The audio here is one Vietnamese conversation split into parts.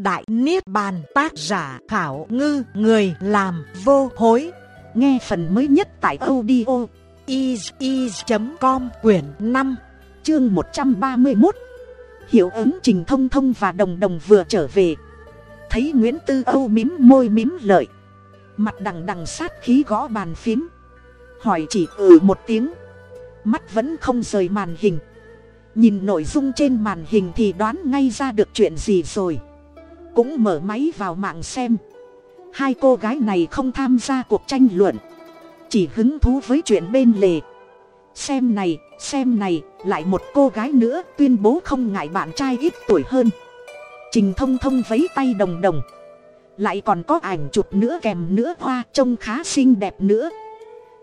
Đại Niết Bàn, tác giả khảo ngư, người làm vô hối. Nghe phần mới nhất tại audio is.com quyển 5 chương 131. Hiệu ứng Trình Thông Thông và Đồng Đồng vừa trở về. Thấy Nguyễn Tư Âu mím môi mím lợi. Mặt đằng đằng sát khí gõ bàn phím. Hỏi chỉ ừ một tiếng. Mắt vẫn không rời màn hình. Nhìn nội dung trên màn hình thì đoán ngay ra được chuyện gì rồi cũng mở máy vào mạng xem. Hai cô gái này không tham gia cuộc tranh luận, chỉ hứng thú với chuyện bên lề. Xem này xem này, lại một cô gái nữa tuyên bố không ngại bạn trai ít tuổi hơn. Trình thông thông vấy tay đồng đồng. Lại còn có ảnh chụp nữa kèm nữa, hoa trông khá xinh đẹp nữa.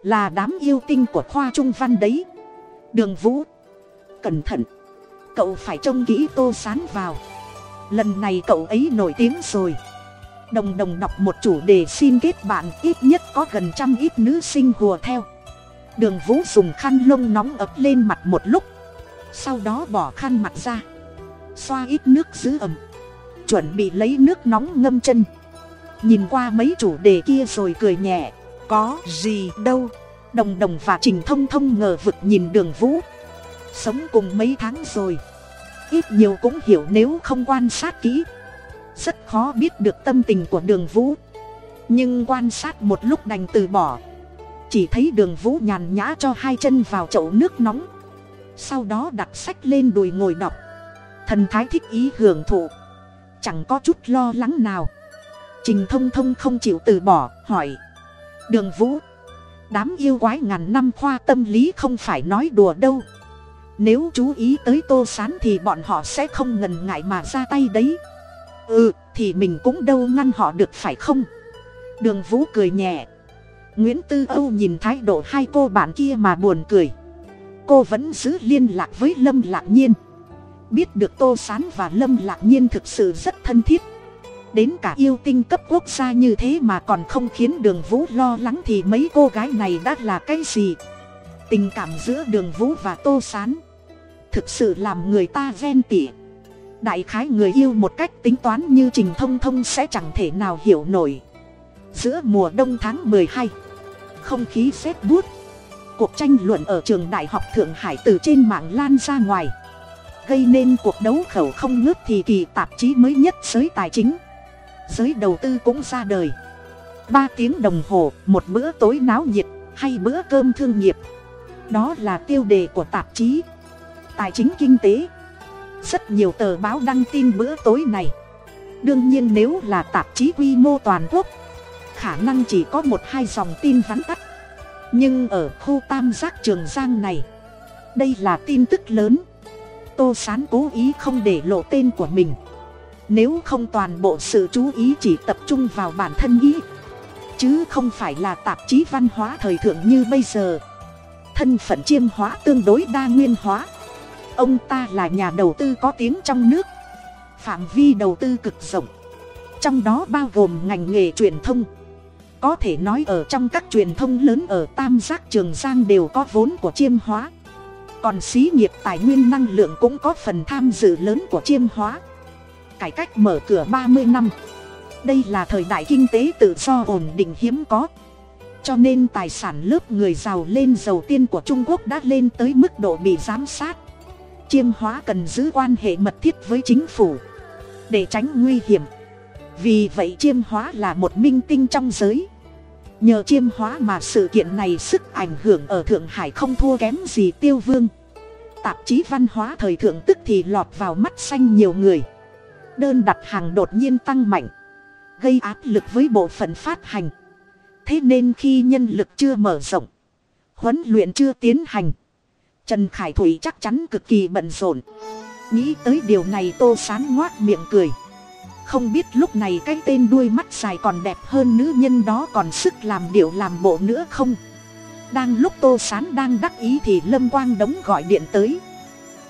Là đám yêu tinh của khoa trung văn đấy. Đường vũ, cẩn thận. Cậu phải trông kỹ tô sán vào lần này cậu ấy nổi tiếng rồi. Đồng đồng đọc một chủ đề xin kết bạn, ít nhất có gần trăm ít nữ sinh hùa theo. Đường vũ dùng khăn lông nóng ập lên mặt một lúc. Sau đó bỏ khăn mặt ra. Xoa ít nước giữ ẩm. Chuẩn bị lấy nước nóng ngâm chân. Nhìn qua mấy chủ đề kia rồi cười nhẹ. Có gì đâu. Đồng đồng và trình thông thông ngờ vực nhìn đường vũ. Sống cùng mấy tháng rồi ít nhiều cũng hiểu nếu không quan sát kỹ. Rất khó biết được tâm tình của đường vũ. Nhưng quan sát một lúc đành từ bỏ. Chỉ thấy đường vũ nhàn nhã cho hai chân vào chậu nước nóng. Sau đó đặt sách lên đùi ngồi đọc. Thần thái thích ý hưởng thụ. Chẳng có chút lo lắng nào. Trình thông thông không chịu từ bỏ, hỏi. Đường vũ, đám yêu quái ngàn năm khoa tâm lý không phải nói đùa đâu nếu chú ý tới tô sán thì bọn họ sẽ không ngần ngại mà ra tay đấy. Ừ thì mình cũng đâu ngăn họ được phải không? Đường vũ cười nhẹ. Nguyễn tư âu nhìn thái độ hai cô bạn kia mà buồn cười. Cô vẫn giữ liên lạc với lâm lạc nhiên. Biết được tô sán và lâm lạc nhiên thực sự rất thân thiết. Đến cả yêu tinh cấp quốc gia như thế mà còn không khiến đường vũ lo lắng thì mấy cô gái này đã là cái gì? Tình cảm giữa đường vũ và tô sán thực sự làm người ta ven tỉ. Đại khái người yêu một cách tính toán như trình thông thông sẽ chẳng thể nào hiểu nổi. Giữa mùa đông tháng mười hai, không khí rét bút cuộc tranh luận ở trường đại học thượng hải từ trên mạng lan ra ngoài. Gây nên cuộc đấu khẩu không ngớt thì kỳ tạp chí mới nhất giới tài chính. Giới đầu tư cũng ra đời. Ba tiếng đồng hồ, một bữa tối náo nhiệt hay bữa cơm thương nghiệp. Đó là tiêu đề của tạp chí tài chính kinh tế. Rất nhiều tờ báo đăng tin bữa tối này. Đương nhiên nếu là tạp chí quy mô toàn quốc, khả năng chỉ có một hai dòng tin vắn tắt. Nhưng ở khu tam giác trường giang này, đây là tin tức lớn. Tô sán cố ý không để lộ tên của mình. Nếu không toàn bộ sự chú ý chỉ tập trung vào bản thân ý, chứ không phải là tạp chí văn hóa thời thượng như bây giờ. Thân phận chiêm hóa tương đối đa nguyên hóa ông ta là nhà đầu tư có tiếng trong nước. Phạm vi đầu tư cực rộng. Trong đó bao gồm ngành nghề truyền thông. Có thể nói ở trong các truyền thông lớn ở tam giác trường giang đều có vốn của chiêm hóa. Còn xí nghiệp tài nguyên năng lượng cũng có phần tham dự lớn của chiêm hóa. Cải cách mở cửa ba mươi năm. Đây là thời đại kinh tế tự do ổn định hiếm có. Cho nên tài sản lớp người giàu lên giàu tiên của trung quốc đã lên tới mức độ bị giám sát chiêm hóa cần giữ quan hệ mật thiết với chính phủ, để tránh nguy hiểm. Vì vậy chiêm hóa là một minh tinh trong giới. Nhờ chiêm hóa mà sự kiện này sức ảnh hưởng ở thượng hải không thua kém gì tiêu vương. Tạp chí văn hóa thời thượng tức thì lọt vào mắt xanh nhiều người. Đơn đặt hàng đột nhiên tăng mạnh, gây áp lực với bộ phận phát hành. Thế nên khi nhân lực chưa mở rộng, huấn luyện chưa tiến hành trần khải thủy chắc chắn cực kỳ bận rộn. Nghĩ tới điều này tô sán ngoác miệng cười. Không biết lúc này cái tên đuôi mắt dài còn đẹp hơn nữ nhân đó còn sức làm điệu làm bộ nữa không? Đang lúc tô sán đang đắc ý thì lâm quang đống gọi điện tới.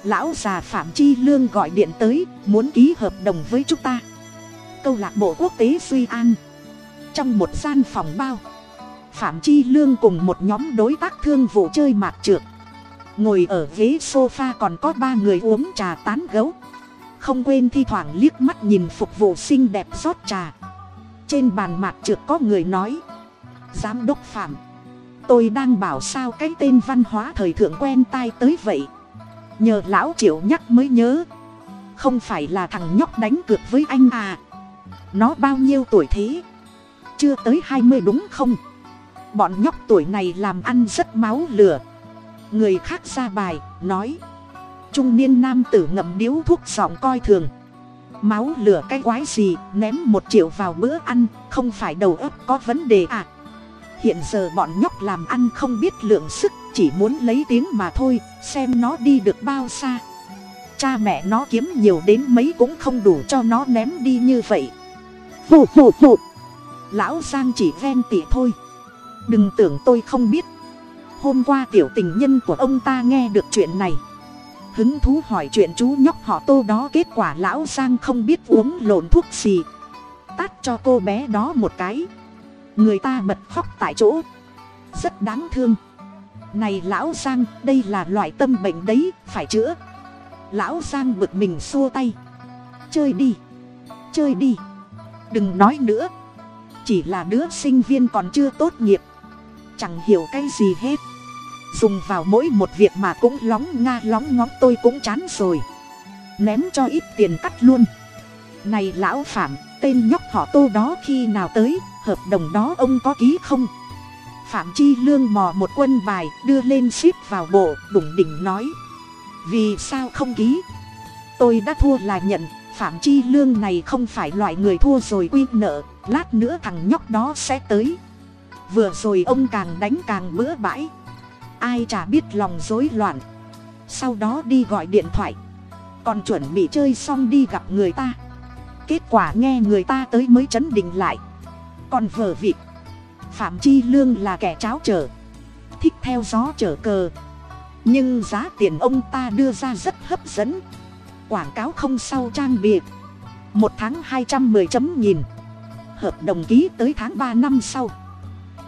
Lão già phạm chi lương gọi điện tới, muốn ký hợp đồng với chúng ta. Câu lạc bộ quốc tế suy an. Trong một gian phòng bao, phạm chi lương cùng một nhóm đối tác thương vụ chơi mạt trượt ngồi ở ghế sofa còn có ba người uống trà tán gấu. Không quên thi thoảng liếc mắt nhìn phục vụ xinh đẹp rót trà. Trên bàn mạc trượt có người nói, giám đốc phạm, tôi đang bảo sao cái tên văn hóa thời thượng quen tai tới vậy? Nhờ lão triệu nhắc mới nhớ. Không phải là thằng nhóc đánh cược với anh à? Nó bao nhiêu tuổi thế? Chưa tới hai mươi đúng không? Bọn nhóc tuổi này làm ăn rất máu lửa người khác ra bài, nói. Trung niên nam tử ngậm điếu thuốc giọng coi thường. Máu lửa cái quái gì, ném một triệu vào bữa ăn, không phải đầu óc có vấn đề à? Hiện giờ bọn nhóc làm ăn không biết lượng sức, chỉ muốn lấy tiếng mà thôi, xem nó đi được bao xa. Cha mẹ nó kiếm nhiều đến mấy cũng không đủ cho nó ném đi như vậy. Phù phù phù lão giang chỉ ven tỉ thôi. Đừng tưởng tôi không biết hôm qua tiểu tình nhân của ông ta nghe được chuyện này. Hứng thú hỏi chuyện chú nhóc họ tô đó kết quả lão giang không biết uống lộn thuốc gì. Tát cho cô bé đó một cái. Người ta bật khóc tại chỗ. Rất đáng thương. Này lão giang, đây là loại tâm bệnh đấy, phải chữa. Lão giang bực mình xua tay. Chơi đi. Chơi đi. Đừng nói nữa. Chỉ là đứa sinh viên còn chưa tốt nghiệp. Chẳng hiểu cái gì hết dùng vào mỗi một việc mà cũng lóng nga lóng ngóng tôi cũng chán rồi. Ném cho ít tiền cắt luôn. Này lão phạm, tên nhóc họ tô đó khi nào tới, hợp đồng đó ông có ký không? Phạm chi lương mò một quân bài, đưa lên ship vào bộ, đủng đỉnh nói. Vì sao không ký? Tôi đã thua là nhận, phạm chi lương này không phải loại người thua rồi quy nợ, lát nữa thằng nhóc đó sẽ tới. Vừa rồi ông càng đánh càng bữa bãi ai chả biết lòng rối loạn. Sau đó đi gọi điện thoại. Còn chuẩn bị chơi xong đi gặp người ta. Kết quả nghe người ta tới mới chấn định lại. Còn vờ vịt. Phạm chi lương là kẻ cháo trở. Thích theo gió trở cờ. Nhưng giá tiền ông ta đưa ra rất hấp dẫn. Quảng cáo không sau trang bìa. Một tháng hai trăm mười chấm nhìn hợp đồng ký tới tháng ba năm sau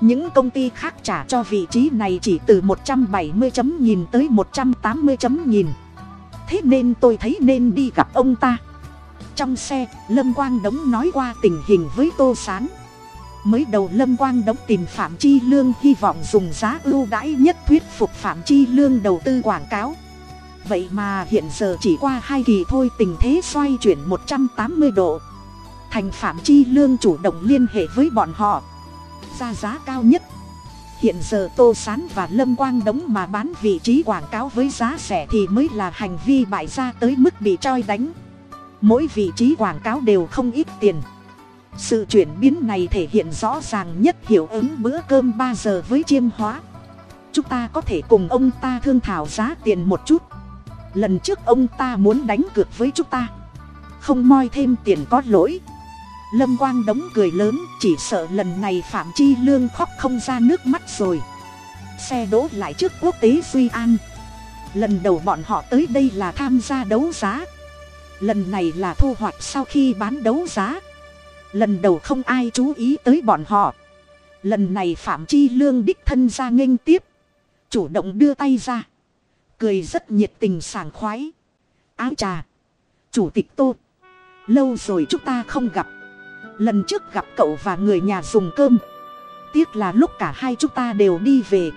những công ty khác trả cho vị trí này chỉ từ một trăm bảy mươi chấm nhìn tới một trăm tám mươi chấm nhìn thế nên tôi thấy nên đi gặp ông ta. Trong xe, lâm quang đống nói qua tình hình với tô s á n mới đầu lâm quang đống tìm phạm chi lương hy vọng dùng giá ưu đãi nhất thuyết phục phạm chi lương đầu tư quảng cáo. Vậy mà hiện giờ chỉ qua hai kỳ thôi tình thế xoay chuyển một trăm tám mươi độ. Thành phạm chi lương chủ động liên hệ với bọn họ ra giá cao nhất. Hiện giờ tô s á n và lâm quang đống mà bán vị trí quảng cáo với giá rẻ thì mới là hành vi bại ra tới mức bị choi đánh. Mỗi vị trí quảng cáo đều không ít tiền. Sự chuyển biến này thể hiện rõ ràng nhất hiệu ứng bữa cơm ba giờ với chiêm hóa. Chúng ta có thể cùng ông ta thương thảo giá tiền một chút. Lần trước ông ta muốn đánh cược với chúng ta. Không moi thêm tiền có lỗi lâm quang đống cười lớn, chỉ sợ lần này phạm chi lương khóc không ra nước mắt rồi. Xe đỗ lại trước quốc tế duy an. Lần đầu bọn họ tới đây là tham gia đấu giá. Lần này là thu hoạch sau khi bán đấu giá. Lần đầu không ai chú ý tới bọn họ. Lần này phạm chi lương đích thân ra nghênh tiếp. Chủ động đưa tay ra. Cười rất nhiệt tình sảng khoái. Áo trà. Chủ tịch tô. Lâu rồi chúng ta không gặp lần trước gặp cậu và người nhà dùng cơm. Tiếc là lúc cả hai chúng ta đều đi về.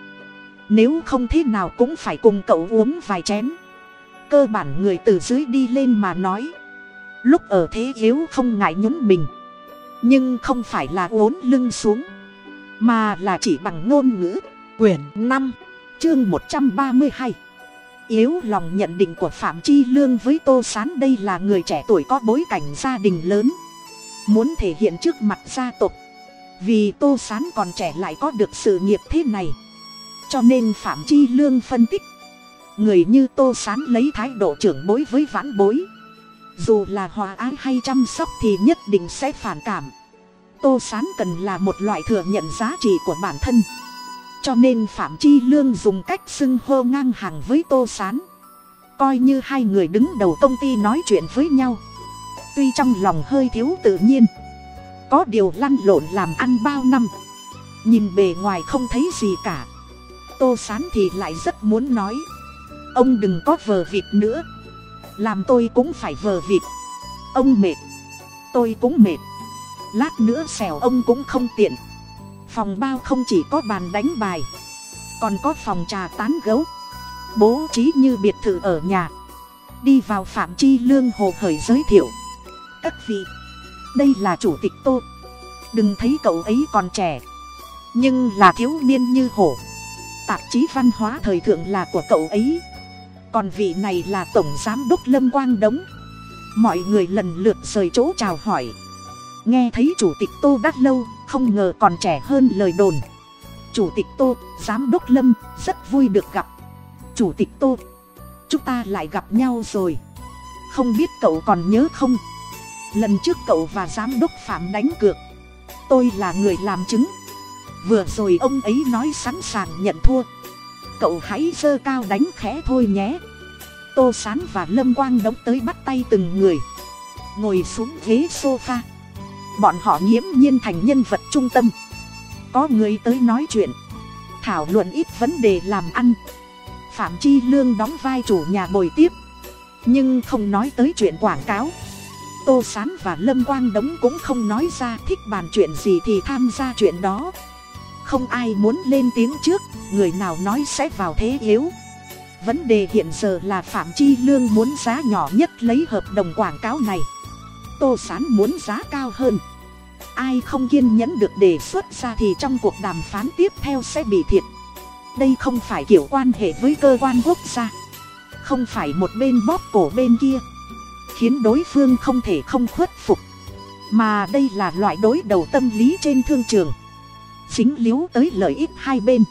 Nếu không thế nào cũng phải cùng cậu uống vài chén. Cơ bản người từ dưới đi lên mà nói. Lúc ở thế yếu không ngại nhún mình. Nhưng không phải là uốn lưng xuống, mà là chỉ bằng ngôn ngữ. Quyển năm, chương một trăm ba mươi hai. Yếu lòng nhận định của phạm chi lương với tô s á n đây là người trẻ tuổi có bối cảnh gia đình lớn muốn thể hiện trước mặt gia tộc. Vì tô s á n còn trẻ lại có được sự nghiệp thế này. Cho nên phạm chi lương phân tích. Người như tô sán lấy thái độ trưởng bối với vãn bối. Dù là hòa ái hay chăm sóc thì nhất định sẽ phản cảm. Tô sán cần là một loại thừa nhận giá trị của bản thân. Cho nên phạm chi lương dùng cách xưng hô ngang hàng với tô sán. Coi như hai người đứng đầu công ty nói chuyện với nhau tuy trong lòng hơi thiếu tự nhiên, có điều lăn lộn làm ăn bao năm, nhìn bề ngoài không thấy gì cả. Tô sán thì lại rất muốn nói, ông đừng có vờ vịt nữa, làm tôi cũng phải vờ vịt. Ông mệt, tôi cũng mệt. Lát nữa xèo ông cũng không tiện. Phòng bao không chỉ có bàn đánh bài, còn có phòng trà tán gấu. Bố trí như biệt thự ở nhà. Đi vào phạm chi lương hồ hởi giới thiệu các vị. Đây là chủ tịch tô. Đừng thấy cậu ấy còn trẻ. Nhưng là thiếu niên như hổ. Tạp chí văn hóa thời thượng là của cậu ấy. Còn vị này là tổng giám đốc lâm quang đống. Mọi người lần lượt rời chỗ chào hỏi. Nghe thấy chủ tịch tô đắt lâu, không ngờ còn trẻ hơn lời đồn. Chủ tịch tô, giám đốc lâm, rất vui được gặp. Chủ tịch tô, chúng ta lại gặp nhau rồi. Không biết cậu còn nhớ không? Lần trước cậu và giám đốc phạm đánh cược. Tôi là người làm chứng. Vừa rồi ông ấy nói sẵn sàng nhận thua. Cậu hãy giơ cao đánh khẽ thôi nhé. Tô sán và lâm quang đóng tới bắt tay từng người. Ngồi xuống ghế sofa. Bọn họ nghiễm nhiên thành nhân vật trung tâm. Có người tới nói chuyện. Thảo luận ít vấn đề làm ăn. Phạm chi lương đóng vai chủ nhà bồi tiếp. Nhưng không nói tới chuyện quảng cáo tô s á n và lâm quang đống cũng không nói ra thích bàn chuyện gì thì tham gia chuyện đó. Không ai muốn lên tiếng trước, người nào nói sẽ vào thế yếu. Vấn đề hiện giờ là phạm chi lương muốn giá nhỏ nhất lấy hợp đồng quảng cáo này. Tô s á n muốn giá cao hơn. Ai không kiên nhẫn được đề xuất ra thì trong cuộc đàm phán tiếp theo sẽ bị thiệt. Đây không phải kiểu quan hệ với cơ quan quốc gia. Không phải một bên bóp cổ bên kia khiến đối phương không thể không khuất phục. Mà đây là loại đối đầu tâm lý trên thương trường. Dính líu tới lợi ích hai bên.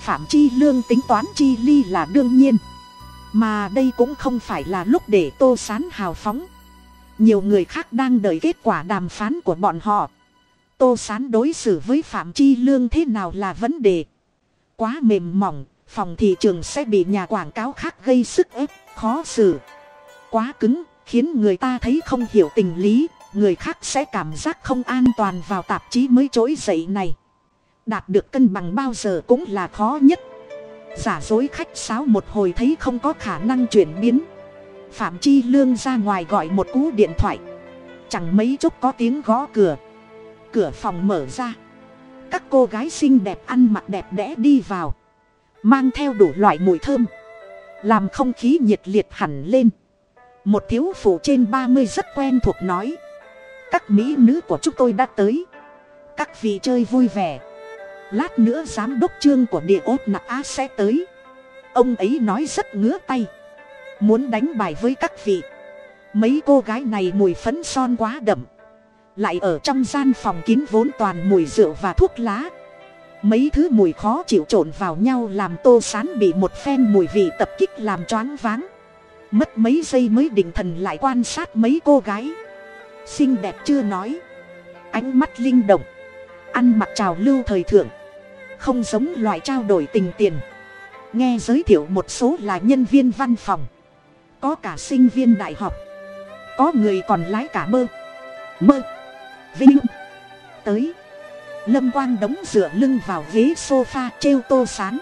Phạm chi lương tính toán chi ly là đương nhiên. Mà đây cũng không phải là lúc để tô sán hào phóng. Nhiều người khác đang đợi kết quả đàm phán của bọn họ. Tô sán đối xử với phạm chi lương thế nào là vấn đề. Quá mềm mỏng, phòng thị trường sẽ bị nhà quảng cáo khác gây sức ép, khó xử. Quá cứng khiến người ta thấy không hiểu tình lý, người khác sẽ cảm giác không an toàn vào tạp chí mới trỗi dậy này. Đạt được cân bằng bao giờ cũng là khó nhất. Giả dối khách sáo một hồi thấy không có khả năng chuyển biến. Phạm chi lương ra ngoài gọi một cú điện thoại. Chẳng mấy chốc có tiếng gõ cửa. Cửa phòng mở ra. Các cô gái xinh đẹp ăn mặc đẹp đẽ đi vào. Mang theo đủ loại mùi thơm. Làm không khí nhiệt liệt hẳn lên một thiếu phụ trên ba mươi rất quen thuộc nói. Các mỹ nữ của chúng tôi đã tới. Các vị chơi vui vẻ. Lát nữa giám đốc trương của địa ốt nạc á sẽ tới. Ông ấy nói rất ngứa tay. Muốn đánh bài với các vị. Mấy cô gái này mùi phấn son quá đậm. Lại ở trong gian phòng kín vốn toàn mùi rượu và thuốc lá. Mấy thứ mùi khó chịu trộn vào nhau làm tô sán bị một phen mùi vị tập kích làm choáng váng mất mấy giây mới định thần lại quan sát mấy cô gái. Xinh đẹp chưa nói. Ánh mắt linh động. Ăn mặc trào lưu thời thượng. Không giống loại trao đổi tình tiền. Nghe giới thiệu một số là nhân viên văn phòng. Có cả sinh viên đại học. Có người còn lái cả mơ. Mơ. Vinh. Tới. Lâm quang đóng dựa lưng vào ghế sofa treo tô sán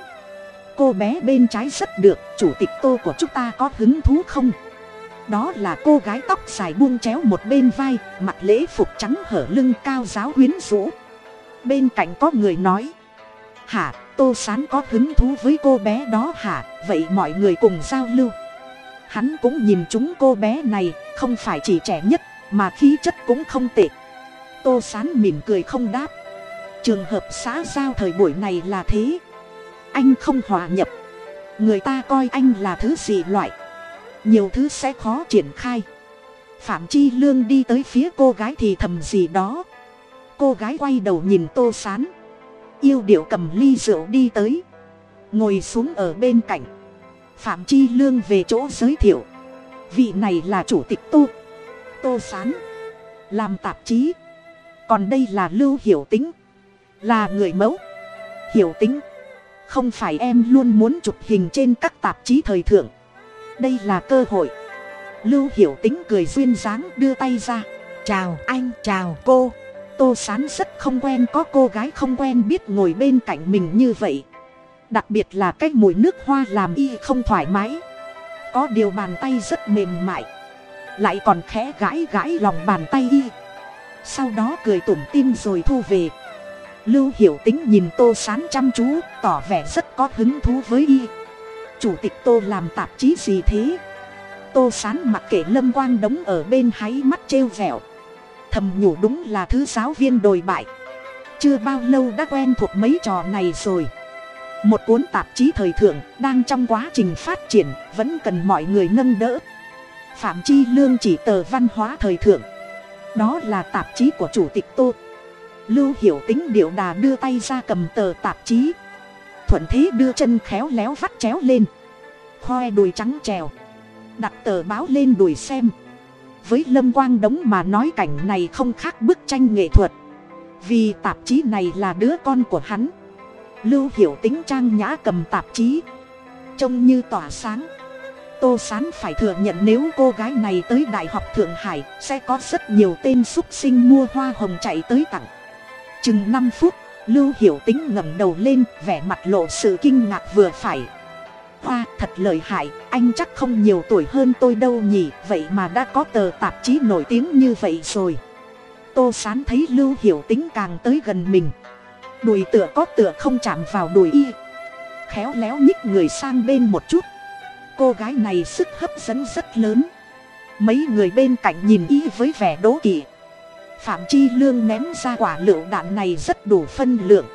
cô bé bên trái rất được, chủ tịch tô của chúng ta có hứng thú không? Đó là cô gái tóc dài buông chéo một bên vai mặt lễ phục trắng hở lưng cao giáo quyến rũ. Bên cạnh có người nói hả tô sán có hứng thú với cô bé đó hả? Vậy mọi người cùng giao lưu. Hắn cũng nhìn chúng cô bé này, không phải chỉ trẻ nhất, mà khí chất cũng không tệ. Tô sán mỉm cười không đáp. Trường hợp xã giao thời buổi này là thế anh không hòa nhập. Người ta coi anh là thứ gì loại. Nhiều thứ sẽ khó triển khai. Phạm chi lương đi tới phía cô gái thì thầm gì đó. Cô gái quay đầu nhìn tô sán. Yêu điệu cầm ly rượu đi tới. Ngồi xuống ở bên cạnh. Phạm chi lương về chỗ giới thiệu. Vị này là chủ tịch tô. Tô sán. Làm tạp chí. Còn đây là lưu hiểu tính là người mẫu. Hiểu tính không phải em luôn muốn chụp hình trên các tạp chí thời thượng. Đây là cơ hội. Lưu hiểu tính cười duyên dáng đưa tay ra. Chào anh, chào cô. Tô sán rất không quen, có cô gái không quen biết ngồi bên cạnh mình như vậy. Đặc biệt là cái mùi nước hoa làm y không thoải mái. Có điều bàn tay rất mềm mại. Lại còn khẽ gãi gãi lòng bàn tay y. Sau đó cười tủm tim rồi thu về lưu hiểu tính nhìn tô sán chăm chú, tỏ vẻ rất có hứng thú với y. Chủ tịch tô làm tạp chí gì thế? Tô sán mặc kệ lâm quang đống ở bên háy mắt trêu vẹo. Thầm nhủ đúng là thứ giáo viên đồi bại. Chưa bao lâu đã quen thuộc mấy trò này rồi. Một cuốn tạp chí thời thượng đang trong quá trình phát triển, vẫn cần mọi người nâng đỡ. Phạm chi lương chỉ tờ văn hóa thời thượng. Đó là tạp chí của chủ tịch tô lưu hiểu tính điệu đà đưa tay ra cầm tờ tạp chí. Thuận thế đưa chân khéo léo vắt chéo lên. Khoe đùi trắng trèo. Đặt tờ báo lên đùi xem. Với lâm quang đống mà nói cảnh này không khác bức tranh nghệ thuật. Vì tạp chí này là đứa con của hắn. Lưu hiểu tính trang nhã cầm tạp chí. Trông như tỏa sáng. Tô sán phải thừa nhận nếu cô gái này tới đại học thượng hải, sẽ có rất nhiều tên x u ấ t sinh mua hoa hồng chạy tới tặng chừng năm phút, lưu hiểu tính ngẩng đầu lên, vẻ mặt lộ sự kinh ngạc vừa phải. Hoa, thật lời hại, anh chắc không nhiều tuổi hơn tôi đâu nhỉ, vậy mà đã có tờ tạp chí nổi tiếng như vậy rồi. Tô sán thấy lưu hiểu tính càng tới gần mình. Đùi tựa có tựa không chạm vào đùi y. Khéo léo nhích người sang bên một chút. Cô gái này sức hấp dẫn rất lớn. Mấy người bên cạnh nhìn y với vẻ đố kỵ phạm chi lương ném ra quả lựu đạn này rất đủ phân lượng.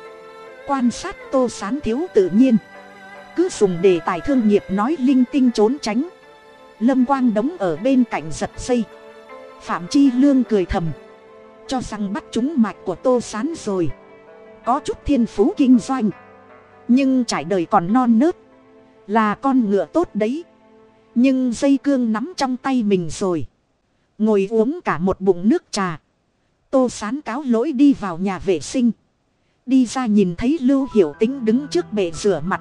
Quan sát tô sán thiếu tự nhiên. Cứ dùng đề tài thương nghiệp nói linh tinh trốn tránh. Lâm quang đống ở bên cạnh giật dây. Phạm chi lương cười thầm. Cho rằng bắt chúng mạch của tô sán rồi. Có chút thiên phú kinh doanh. Nhưng trải đời còn non nớt. Là con ngựa tốt đấy. Nhưng dây cương nắm trong tay mình rồi. Ngồi uống cả một bụng nước trà tô sán cáo lỗi đi vào nhà vệ sinh. Đi ra nhìn thấy lưu hiểu tính đứng trước bệ rửa mặt.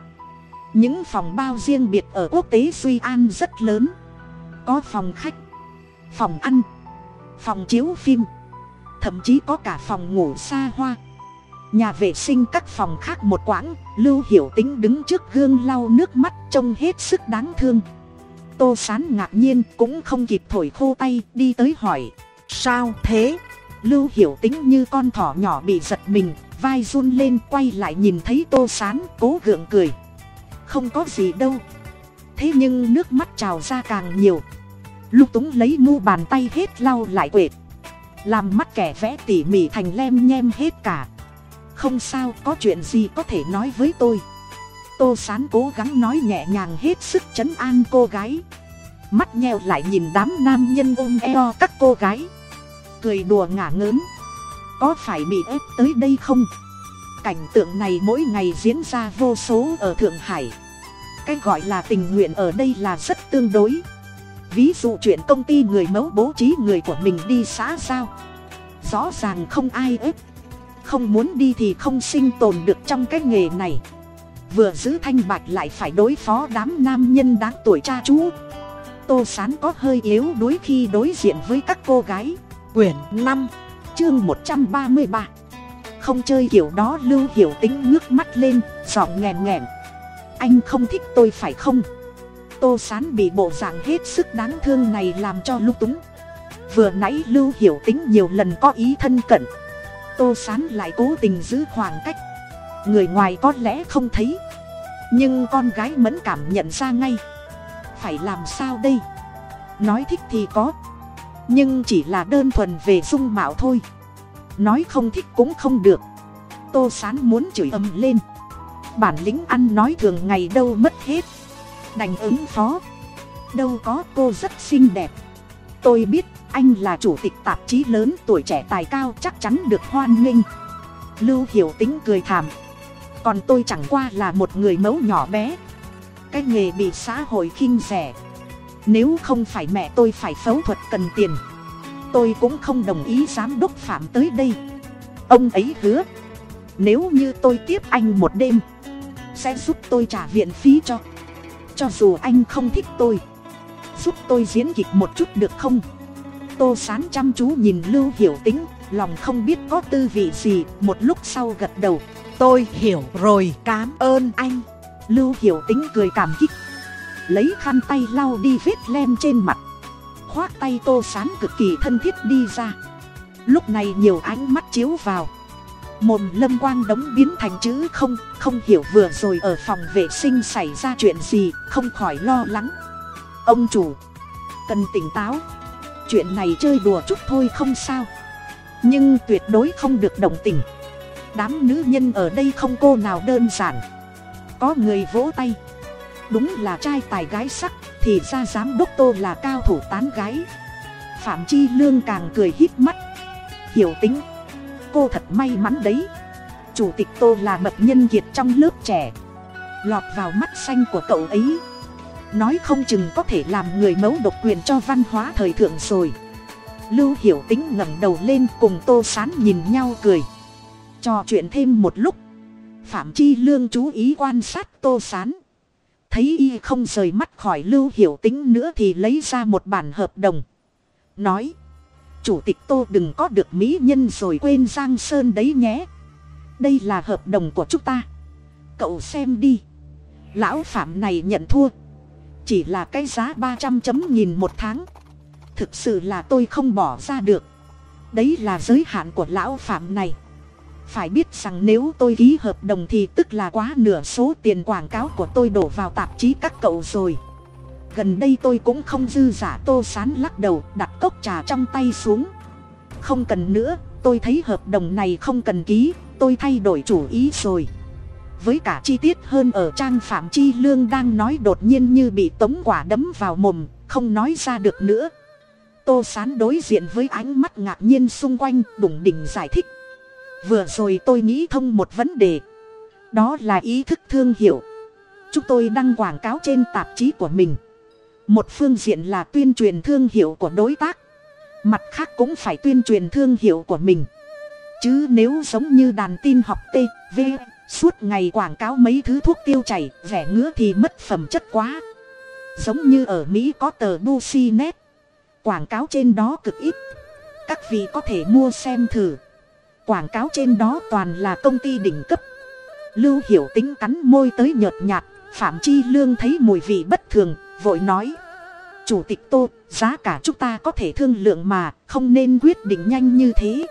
Những phòng bao riêng biệt ở quốc tế suy an rất lớn. Có phòng khách, phòng ăn, phòng chiếu phim. Thậm chí có cả phòng ngủ xa hoa. Nhà vệ sinh các phòng khác một quãng, lưu hiểu tính đứng trước gương lau nước mắt trông hết sức đáng thương. Tô sán ngạc nhiên cũng không kịp thổi khô tay, đi tới hỏi, sao thế? Lưu hiểu tính như con thỏ nhỏ bị giật mình, vai run lên, quay lại nhìn thấy tô sán, cố gượng cười. Không có gì đâu. Thế nhưng nước mắt trào ra càng nhiều. Lúc túng lấy mu bàn tay hết lau lại quệt. Làm mắt kẻ vẽ tỉ mỉ thành lem nhem hết cả. Không sao, có chuyện gì có thể nói với tôi. Tô sán cố gắng nói nhẹ nhàng hết sức chấn an cô gái. Mắt nheo lại nhìn đám nam nhân ôm eo các cô gái cười đùa ngả ngớn. Có phải bị ép tới đây không? Cảnh tượng này mỗi ngày diễn ra vô số ở thượng hải. Cái gọi là tình nguyện ở đây là rất tương đối. Ví dụ chuyện công ty người mẫu bố trí người của mình đi xã giao. Rõ ràng không ai ép. Không muốn đi thì không sinh tồn được trong cái nghề này. Vừa giữ thanh bạch lại phải đối phó đám nam nhân đáng tuổi cha chú. Tô sán có hơi yếu đuối khi đối diện với các cô gái quyển năm, chương một trăm ba mươi ba. Không chơi kiểu đó, lưu hiểu tính ngước mắt lên, giọng nghèn nghèn anh không thích tôi phải không? Tô sán bị bộ dạng hết sức đáng thương này làm cho lung túng. Vừa nãy lưu hiểu tính nhiều lần có ý thân cận. Tô sán lại cố tình giữ khoảng cách. Người ngoài có lẽ không thấy. Nhưng con gái mẫn cảm nhận ra ngay. Phải làm sao đây? Nói thích thì có nhưng chỉ là đơn thuần về dung mạo thôi. Nói không thích cũng không được. Tô sán muốn chửi ầm lên. Bản lĩnh ăn nói thường ngày đâu mất hết. Đành ứng phó. Đâu có cô rất xinh đẹp. Tôi biết anh là chủ tịch tạp chí lớn, tuổi trẻ tài cao, chắc chắn được hoan nghênh. Lưu hiểu tính cười thảm. Còn tôi chẳng qua là một người mẫu nhỏ bé. Cái nghề bị xã hội khinh rẻ nếu không phải mẹ tôi phải phẫu thuật cần tiền tôi cũng không đồng ý giám đốc phạm tới đây. Ông ấy hứa nếu như tôi tiếp anh một đêm sẽ giúp tôi trả viện phí cho cho dù anh không thích tôi giúp tôi diễn kịch một chút được không? Tô sán chăm chú nhìn lưu hiểu tính lòng không biết có tư vị gì một lúc sau gật đầu. Tôi hiểu rồi cám ơn anh. Lưu hiểu tính cười cảm kích lấy khăn tay lau đi vết lem trên mặt. Khoác tay tô sán cực kỳ thân thiết đi ra. Lúc này nhiều ánh mắt chiếu vào. Mồm lâm quang đống biến thành chữ không không hiểu vừa rồi ở phòng vệ sinh xảy ra chuyện gì, không khỏi lo lắng. Ông chủ, cần tỉnh táo. Chuyện này chơi đùa chút thôi không sao. Nhưng tuyệt đối không được đồng tình. Đám nữ nhân ở đây không cô nào đơn giản. Có người vỗ tay đúng là trai tài gái sắc, thì ra giám đốc tô là cao thủ tán gái. Phạm chi lương càng cười hít mắt. Hiểu tính. Cô thật may mắn đấy. Chủ tịch tô là bậc nhân kiệt trong lớp trẻ. Lọt vào mắt xanh của cậu ấy. Nói không chừng có thể làm người mẫu độc quyền cho văn hóa thời thượng rồi. Lưu hiểu tính ngẩng đầu lên cùng tô sán nhìn nhau cười. Trò chuyện thêm một lúc. Phạm chi lương chú ý quan sát tô sán thấy y không rời mắt khỏi lưu hiểu tính nữa thì lấy ra một bản hợp đồng. Nói, chủ tịch tô đừng có được mỹ nhân rồi quên giang sơn đấy nhé. Đây là hợp đồng của chúng ta. Cậu xem đi. Lão phạm này nhận thua. Chỉ là cái giá ba trăm chấm nghìn một tháng. Thực sự là tôi không bỏ ra được. Đấy là giới hạn của lão phạm này phải biết rằng nếu tôi ký hợp đồng thì tức là quá nửa số tiền quảng cáo của tôi đổ vào tạp chí các cậu rồi. Gần đây tôi cũng không dư giả tô sán lắc đầu, đặt cốc trà trong tay xuống. Không cần nữa, tôi thấy hợp đồng này không cần ký, tôi thay đổi chủ ý rồi. Với cả chi tiết hơn ở trang phạm chi lương đang nói đột nhiên như bị tống quả đấm vào mồm, không nói ra được nữa. Tô sán đối diện với ánh mắt ngạc nhiên xung quanh đủng đỉnh giải thích vừa rồi tôi nghĩ thông một vấn đề. Đó là ý thức thương hiệu. Chúng tôi đăng quảng cáo trên tạp chí của mình. Một phương diện là tuyên truyền thương hiệu của đối tác. Mặt khác cũng phải tuyên truyền thương hiệu của mình. Chứ nếu giống như đàn tin học t, v, suốt ngày quảng cáo mấy thứ thuốc tiêu chảy vẻ ngứa thì mất phẩm chất quá. Giống như ở mỹ có tờ businet quảng cáo trên đó cực ít. Các vị có thể mua xem thử quảng cáo trên đó toàn là công ty đỉnh cấp. Lưu hiểu tính cắn môi tới nhợt nhạt, phạm chi lương thấy mùi vị bất thường, vội nói. Chủ tịch tô, giá cả chúng ta có thể thương lượng mà, không nên quyết định nhanh như thế.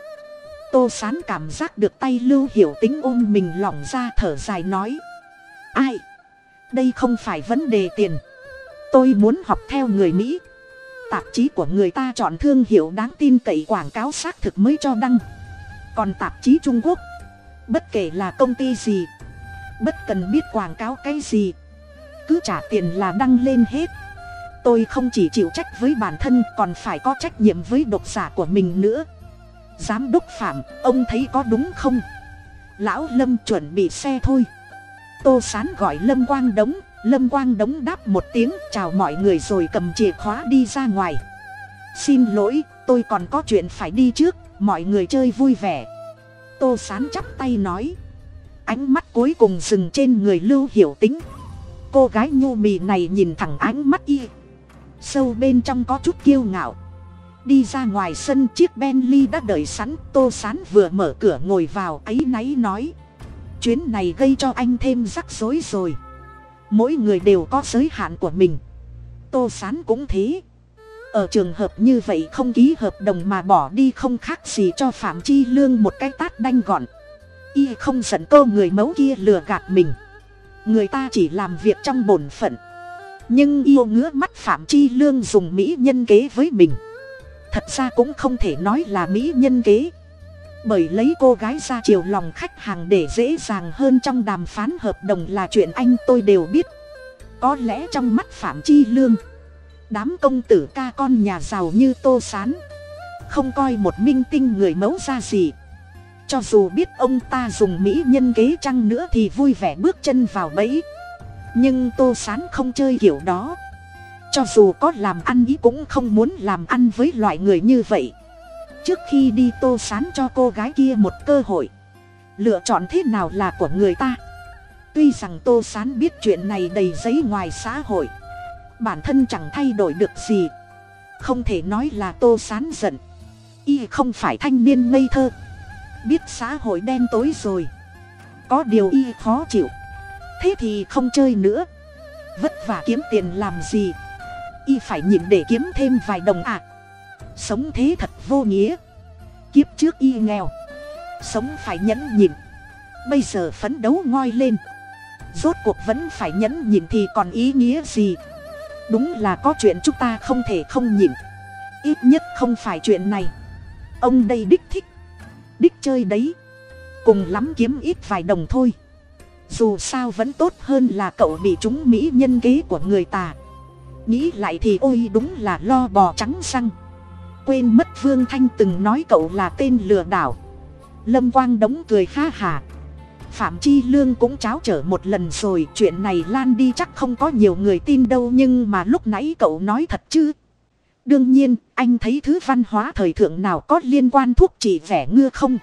Tô sán cảm giác được tay lưu hiểu tính ôm mình lỏng ra thở dài nói. Ai? Đây không phải vấn đề tiền. Tôi muốn học theo người mỹ. Tạp chí của người ta chọn thương hiệu đáng tin cậy quảng cáo xác thực mới cho đăng còn tạp chí trung quốc. Bất kể là công ty gì. Bất cần biết quảng cáo cái gì. Cứ trả tiền là đăng lên hết. Tôi không chỉ chịu trách với bản thân, còn phải có trách nhiệm với độc giả của mình nữa. Giám đốc phạm, ông thấy có đúng không? Lão lâm chuẩn bị xe thôi. Tô sán gọi lâm quang đống. Lâm quang đống đáp một tiếng, chào mọi người rồi cầm chìa khóa đi ra ngoài. Xin lỗi, tôi còn có chuyện phải đi trước mọi người chơi vui vẻ. Tô sán chắp tay nói. Ánh mắt cuối cùng dừng trên người lưu hiểu tính cô gái nhu mì này nhìn thẳng ánh mắt y. Sâu bên trong có chút kiêu ngạo. Đi ra ngoài sân, chiếc benly đã đợi sẵn. Tô sán vừa mở cửa ngồi vào áy náy nói. Chuyến này gây cho anh thêm rắc rối rồi. Mỗi người đều có giới hạn của mình. Tô sán cũng thế ở trường hợp như vậy không ký hợp đồng mà bỏ đi không khác gì cho phạm chi lương một cái tát đanh gọn. Y không giận cô người mẫu kia lừa gạt mình. Người ta chỉ làm việc trong bổn phận. Nhưng yêu ngứa mắt phạm chi lương dùng mỹ nhân kế với mình. Thật ra cũng không thể nói là mỹ nhân kế. Bởi lấy cô gái ra chiều lòng khách hàng để dễ dàng hơn trong đàm phán hợp đồng là chuyện anh tôi đều biết. Có lẽ trong mắt phạm chi lương đám công tử ca con nhà giàu như tô s á n không coi một minh tinh người mẫu ra gì. Cho dù biết ông ta dùng mỹ nhân kế chăng nữa thì vui vẻ bước chân vào bẫy. Nhưng tô s á n không chơi kiểu đó. Cho dù có làm ăn ý cũng không muốn làm ăn với loại người như vậy. Trước khi đi tô sán cho cô gái kia một cơ hội. Lựa chọn thế nào là của người ta. Tuy rằng tô sán biết chuyện này đầy giấy ngoài xã hội bản thân chẳng thay đổi được gì. Không thể nói là tô sán giận. Y không phải thanh niên ngây thơ. Biết xã hội đen tối rồi. Có điều y khó chịu. Thế thì không chơi nữa. Vất vả kiếm tiền làm gì? Y phải nhịn để kiếm thêm vài đồng ạ. À. sống thế thật vô nghĩa. Kiếp trước y nghèo. Sống phải nhẫn nhịn. Bây giờ phấn đấu ngoi lên. Rốt cuộc vẫn phải nhẫn nhịn thì còn ý nghĩa gì? Đúng là có chuyện chúng ta không thể không nhịn ít nhất không phải chuyện này. Ông đây đích thích. Đích chơi đấy. Cùng lắm kiếm ít vài đồng thôi. Dù sao vẫn tốt hơn là cậu bị chúng mỹ nhân kế của người ta. nghĩ lại thì ôi đúng là lo bò trắng răng. Quên mất vương thanh từng nói cậu là tên lừa đảo. Lâm quang đống cười ha hà phạm chi lương cũng cháo trở một lần rồi. Chuyện này lan đi chắc không có nhiều người tin đâu, nhưng mà lúc nãy cậu nói thật chứ? Đương nhiên, anh thấy thứ văn hóa thời thượng nào có liên quan thuốc trị vẻ ngưa không?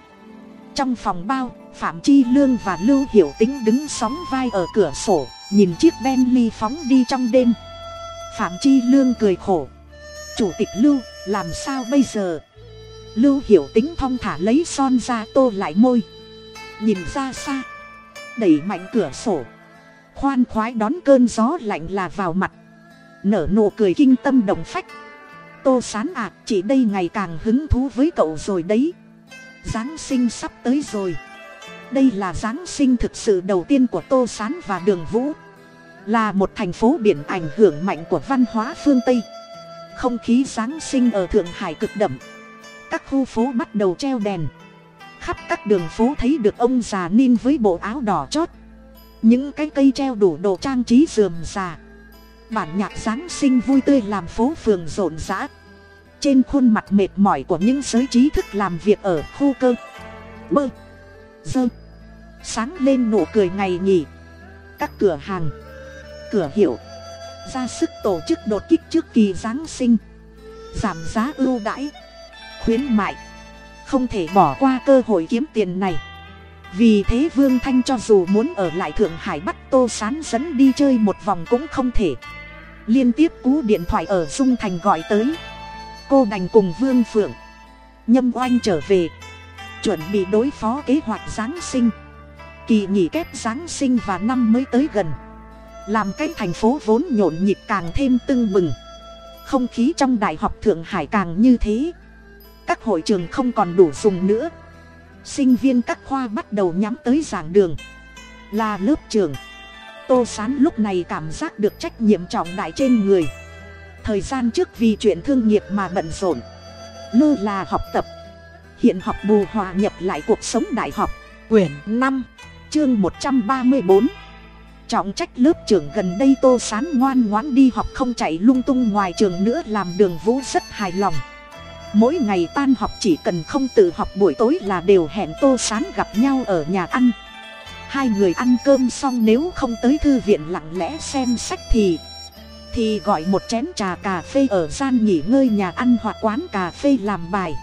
Trong phòng bao, phạm chi lương và lưu hiểu tính đứng sóng vai ở cửa sổ, nhìn chiếc bentley phóng đi trong đêm. Phạm chi lương cười khổ. Chủ tịch lưu, làm sao bây giờ? Lưu hiểu tính thong thả lấy son ra tô lại môi nhìn ra xa. Đẩy mạnh cửa sổ. Khoan khoái đón cơn gió lạnh là vào mặt. Nở nụ cười kinh tâm đồng phách. Tô sán ạ à, chị đây ngày càng hứng thú với cậu rồi đấy. Giáng sinh sắp tới rồi. Đây là giáng sinh thực sự đầu tiên của tô sán và đường vũ. Là một thành phố biển ảnh hưởng mạnh của văn hóa phương tây. Không khí giáng sinh ở thượng hải cực đậm. Các khu phố bắt đầu treo đèn khắp các đường phố thấy được ông già nin với bộ áo đỏ chót. Những cái cây treo đủ đồ trang trí dườm già bản nhạc giáng sinh vui tươi làm phố phường rộn rã. Trên khuôn mặt mệt mỏi của những giới trí thức làm việc ở khu cơ. Bơ. Dơ. Sáng lên nụ cười ngày nghỉ. Các cửa hàng. Cửa hiệu. Ra sức tổ chức đột kích trước kỳ giáng sinh. Giảm giá ưu đãi. Khuyến mại không thể bỏ qua cơ hội kiếm tiền này. Vì thế vương thanh cho dù muốn ở lại thượng hải bắt tô sán dẫn đi chơi một vòng cũng không thể. Liên tiếp cú điện thoại ở dung thành gọi tới. Cô đành cùng vương phượng, nhâm oanh trở về, chuẩn bị đối phó kế hoạch giáng sinh. Kỳ nghỉ kép giáng sinh và năm mới tới gần. Làm cái thành phố vốn nhộn nhịp càng thêm tưng bừng. Không khí trong đại học thượng hải càng như thế các hội trường không còn đủ dùng nữa. Sinh viên các khoa bắt đầu nhắm tới giảng đường. Là lớp trường. Tô sán lúc này cảm giác được trách nhiệm trọng đại trên người. Thời gian trước vì chuyện thương nghiệp mà bận rộn. Lơ là học tập. Hiện học bù hòa nhập lại cuộc sống đại học. Quyển năm, chương một trăm ba mươi bốn. Trọng trách lớp trưởng gần đây tô sán ngoan ngoãn đi học không chạy lung tung ngoài trường nữa làm đường vũ rất hài lòng mỗi ngày tan học chỉ cần không tự học buổi tối là đều hẹn tô sán gặp nhau ở nhà ăn. Hai người ăn cơm xong nếu không tới thư viện lặng lẽ xem sách thì thì gọi một chén trà cà phê ở gian nghỉ ngơi nhà ăn hoặc quán cà phê làm bài.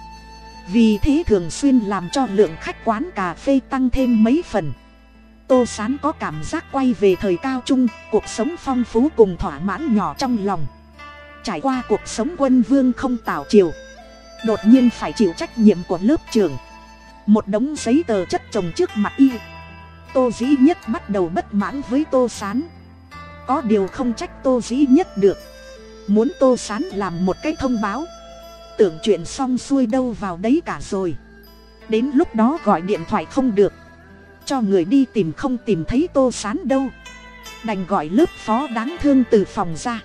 Vì thế thường xuyên làm cho lượng khách quán cà phê tăng thêm mấy phần. Tô sán có cảm giác quay về thời cao trung, cuộc sống phong phú cùng thỏa mãn nhỏ trong lòng. Trải qua cuộc sống quân vương không tảo chiều đột nhiên phải chịu trách nhiệm của lớp trường. Một đống giấy tờ chất trồng trước mặt y. Tô dĩ nhất bắt đầu bất mãn với tô sán. Có điều không trách tô dĩ nhất được. Muốn tô sán làm một cái thông báo. Tưởng chuyện xong xuôi đâu vào đấy cả rồi. Đến lúc đó gọi điện thoại không được. Cho người đi tìm không tìm thấy tô sán đâu. Đành gọi lớp phó đáng thương từ phòng ra.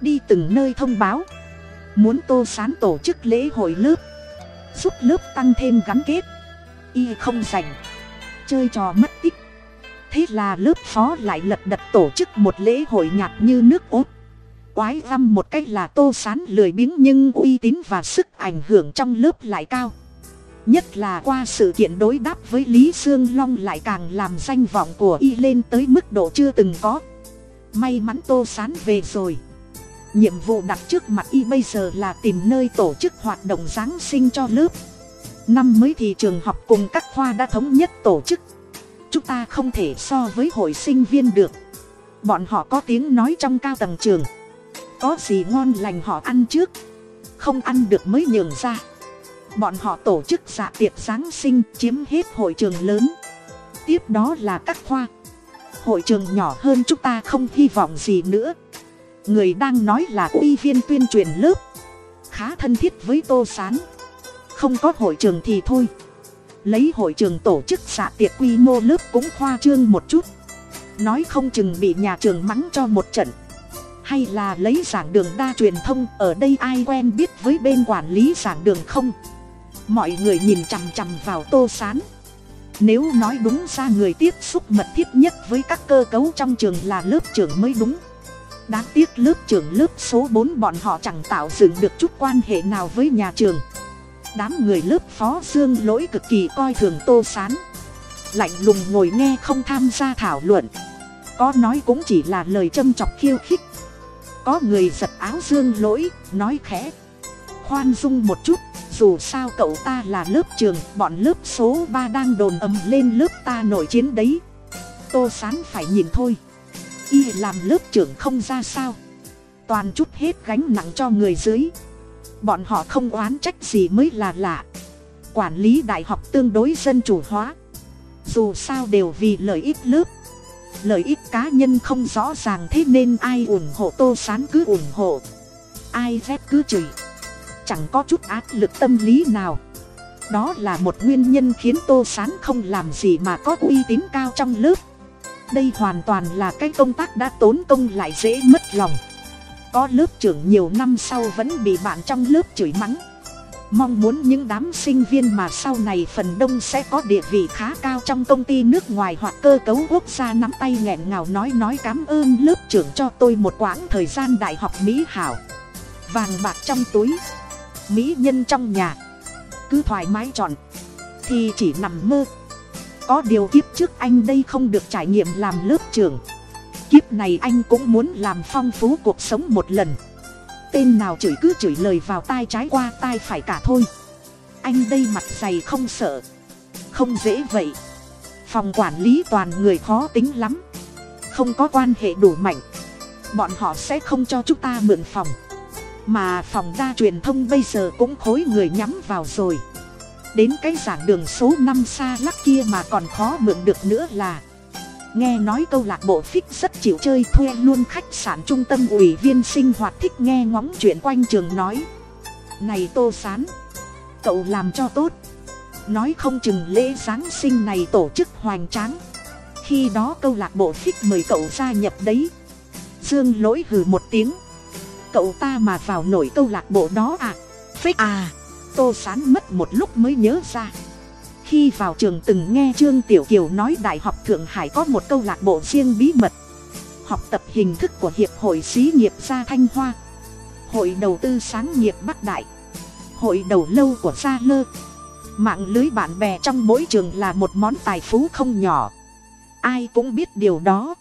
Đi từng nơi thông báo muốn tô sán tổ chức lễ hội lớp, giúp lớp tăng thêm gắn kết. Y không dành chơi trò mất tích. Thế là lớp phó lại lật đật tổ chức một lễ hội nhạc như nước ốt. Quái găm một cách là tô sán lười biếng nhưng uy tín và sức ảnh hưởng trong lớp lại cao. Nhất là qua sự kiện đối đáp với lý sương long lại càng làm danh vọng của y lên tới mức độ chưa từng có. May mắn tô sán về rồi nhiệm vụ đặt trước mặt y bây giờ là tìm nơi tổ chức hoạt động giáng sinh cho lớp. Năm mới thì trường học cùng các khoa đã thống nhất tổ chức. Chúng ta không thể so với hội sinh viên được. Bọn họ có tiếng nói trong cao tầng trường. Có gì ngon lành họ ăn trước. Không ăn được mới nhường ra. Bọn họ tổ chức dạ tiệc giáng sinh, chiếm hết hội trường lớn. Tiếp đó là các khoa. Hội trường nhỏ hơn chúng ta không hy vọng gì nữa người đang nói là uy viên tuyên truyền lớp. Khá thân thiết với tô s á n không có hội trường thì thôi. Lấy hội trường tổ chức xạ tiệc quy mô lớp cũng khoa trương một chút. Nói không chừng bị nhà trường mắng cho một trận. Hay là lấy giảng đường đa truyền thông, ở đây ai quen biết với bên quản lý giảng đường không? Mọi người nhìn chằm chằm vào tô s á n nếu nói đúng ra người tiếp xúc mật thiết nhất với các cơ cấu trong trường là lớp trưởng mới đúng đáng tiếc lớp trưởng lớp số bốn bọn họ chẳng tạo dựng được chút quan hệ nào với nhà trường. Đám người lớp phó dương lỗi cực kỳ coi thường tô sán. Lạnh lùng ngồi nghe không tham gia thảo luận. Có nói cũng chỉ là lời châm chọc khiêu khích. Có người giật áo dương lỗi, nói khẽ. Khoan dung một chút, dù sao cậu ta là lớp trường, bọn lớp số ba đang đồn ầm lên lớp ta nổi chiến đấy. Tô sán phải nhìn thôi y làm lớp trưởng không ra sao. Toàn chút hết gánh nặng cho người dưới. Bọn họ không oán trách gì mới là lạ. Quản lý đại học tương đối dân chủ hóa. Dù sao đều vì lợi ích lớp. Lợi ích cá nhân không rõ ràng thế nên ai ủng hộ tô sán cứ ủng hộ. Ai ghét cứ chửi. Chẳng có chút áp lực tâm lý nào. Đó là một nguyên nhân khiến tô sán không làm gì mà có uy tín cao trong lớp đây hoàn toàn là cái công tác đã tốn công lại dễ mất lòng. Có lớp trưởng nhiều năm sau vẫn bị bạn trong lớp chửi mắng. Mong muốn những đám sinh viên mà sau này phần đông sẽ có địa vị khá cao trong công ty nước ngoài hoặc cơ cấu quốc gia nắm tay nghẹn ngào nói nói cảm ơn lớp trưởng cho tôi một quãng thời gian đại học mỹ hảo. Vàng bạc trong túi. Mỹ nhân trong nhà. Cứ thoải mái chọn. Thì chỉ nằm mơ có điều kiếp trước anh đây không được trải nghiệm làm lớp trưởng kiếp này anh cũng muốn làm phong phú cuộc sống một lần. Tên nào chửi cứ chửi lời vào tai trái qua tai phải cả thôi. Anh đây mặt dày không sợ. Không dễ vậy. Phòng quản lý toàn người khó tính lắm. Không có quan hệ đủ mạnh. Bọn họ sẽ không cho chúng ta mượn phòng. Mà phòng đa truyền thông bây giờ cũng khối người nhắm vào rồi đến cái giảng đường số năm xa lắc kia mà còn khó mượn được nữa là, nghe nói câu lạc bộ phích rất chịu chơi thuê luôn khách sạn trung tâm ủy viên sinh hoạt thích nghe ngóng chuyện quanh trường nói, này tô sán, cậu làm cho tốt. Nói không chừng lễ giáng sinh này tổ chức hoành tráng. Khi đó câu lạc bộ phích mời cậu gia nhập đấy. Dương lỗi hừ một tiếng, cậu ta mà vào nổi câu lạc bộ đó à? Phích à? Tô sán mất một lúc mới nhớ ra. Khi vào trường từng nghe trương tiểu kiều nói đại học thượng hải có một câu lạc bộ riêng bí mật. Học tập hình thức của hiệp hội xí nghiệp gia thanh hoa. Hội đầu tư sáng nghiệp bắc đại. Hội đầu lâu của gia lơ. Mạng lưới bạn bè trong mỗi trường là một món tài phú không nhỏ. Ai cũng biết điều đó.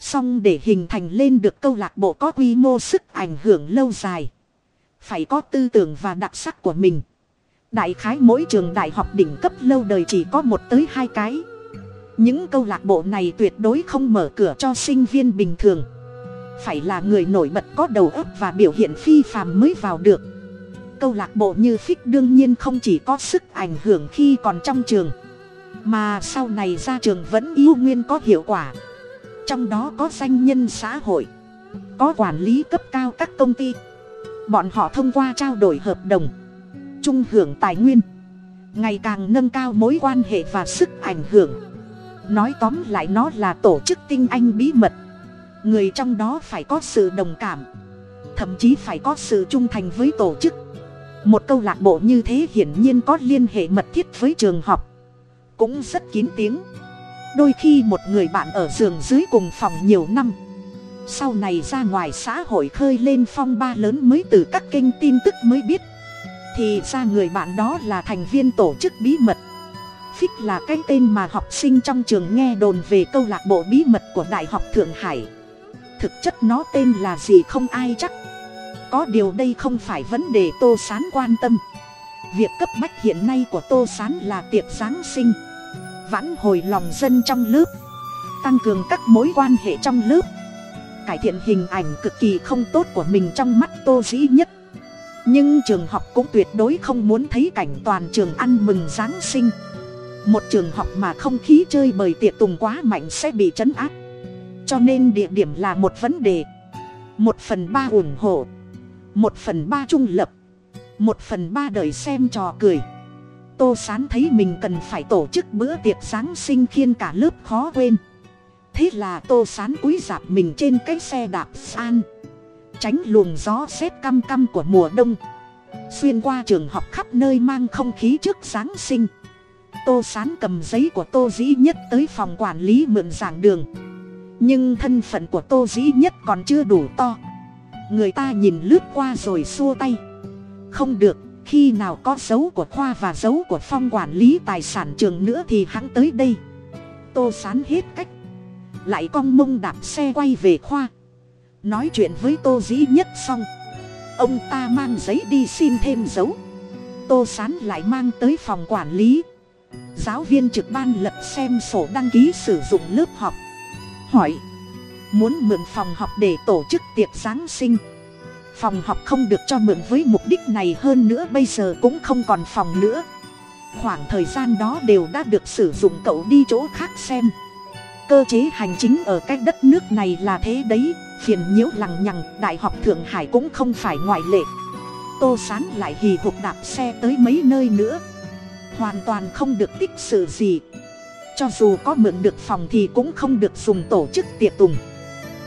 Song để hình thành lên được câu lạc bộ có quy mô sức ảnh hưởng lâu dài phải có tư tưởng và đặc sắc của mình. Đại khái mỗi trường đại học đỉnh cấp lâu đời chỉ có một tới hai cái. Những câu lạc bộ này tuyệt đối không mở cửa cho sinh viên bình thường. Phải là người nổi bật có đầu óc và biểu hiện phi phàm mới vào được. Câu lạc bộ như phích đương nhiên không chỉ có sức ảnh hưởng khi còn trong trường, mà sau này ra trường vẫn yêu nguyên có hiệu quả. Trong đó có danh nhân xã hội, có quản lý cấp cao các công ty bọn họ thông qua trao đổi hợp đồng, chung hưởng tài nguyên, ngày càng nâng cao mối quan hệ và sức ảnh hưởng. Nói tóm lại nó là tổ chức tinh anh bí mật. Người trong đó phải có sự đồng cảm, thậm chí phải có sự trung thành với tổ chức. Một câu lạc bộ như thế hiển nhiên có liên hệ mật thiết với trường học. Cũng rất kín tiếng. Đôi khi một người bạn ở giường dưới cùng phòng nhiều năm sau này ra ngoài xã hội khơi lên phong ba lớn mới từ các kênh tin tức mới biết. Thì ra người bạn đó là thành viên tổ chức bí mật. Phích là cái tên mà học sinh trong trường nghe đồn về câu lạc bộ bí mật của đại học thượng hải. Thực chất nó tên là gì không ai chắc. Có điều đây không phải vấn đề tô sán quan tâm. Việc cấp bách hiện nay của tô sán là tiệc giáng sinh. Vãn hồi lòng dân trong lớp. Tăng cường các mối quan hệ trong lớp cải thiện hình ảnh cực kỳ không tốt của mình trong mắt tô dĩ nhất. Nhưng trường học cũng tuyệt đối không muốn thấy cảnh toàn trường ăn mừng giáng sinh. Một trường học mà không khí chơi bời tiệc tùng quá mạnh sẽ bị chấn áp. Cho nên địa điểm là một vấn đề. Một phần ba ủng hộ. Một phần ba trung lập. Một phần ba đời xem trò cười. Tô sán thấy mình cần phải tổ chức bữa tiệc giáng sinh khiến cả lớp khó quên thế là tô sán cúi dạp mình trên cái xe đạp san. Tránh luồng gió rét căm căm của mùa đông. Xuyên qua trường học khắp nơi mang không khí trước giáng sinh. Tô sán cầm giấy của tô dĩ nhất tới phòng quản lý mượn giảng đường. Nhưng thân phận của tô dĩ nhất còn chưa đủ to. Người ta nhìn lướt qua rồi xua tay. Không được, khi nào có dấu của khoa và dấu của phong quản lý tài sản trường nữa thì hắn tới đây. Tô sán hết cách lại cong mông đạp xe quay về khoa. Nói chuyện với tô dĩ nhất xong. Ông ta mang giấy đi xin thêm dấu. Tô sán lại mang tới phòng quản lý. Giáo viên trực ban lật xem sổ đăng ký sử dụng lớp học. Hỏi, muốn mượn phòng học để tổ chức tiệc giáng sinh. Phòng học không được cho mượn với mục đích này hơn nữa bây giờ cũng không còn phòng nữa. Khoảng thời gian đó đều đã được sử dụng cậu đi chỗ khác xem cơ chế hành chính ở cái đất nước này là thế đấy, phiền nhiễu lằng nhằng, đại học thượng hải cũng không phải ngoại lệ. Tô sán lại hì hục đạp xe tới mấy nơi nữa. Hoàn toàn không được tích sự gì. Cho dù có mượn được phòng thì cũng không được dùng tổ chức tiệc tùng.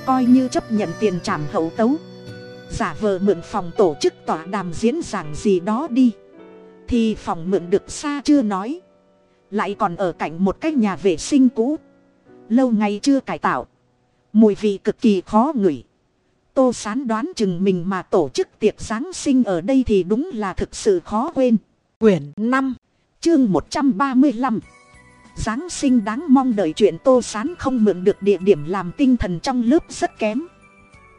Coi như chấp nhận tiền trảm hậu tấu. Giả vờ mượn phòng tổ chức tọa đàm diễn giảng gì đó đi. Thì phòng mượn được xa chưa nói. Lại còn ở cạnh một cái nhà vệ sinh cũ lâu ngày chưa cải tạo. Mùi vị cực kỳ khó ngửi. Tô sán đoán chừng mình mà tổ chức tiệc giáng sinh ở đây thì đúng là thực sự khó quên. Quyển năm, chương một trăm ba mươi lăm. Giáng sinh đáng mong đợi chuyện tô sán không mượn được địa điểm làm tinh thần trong lớp rất kém.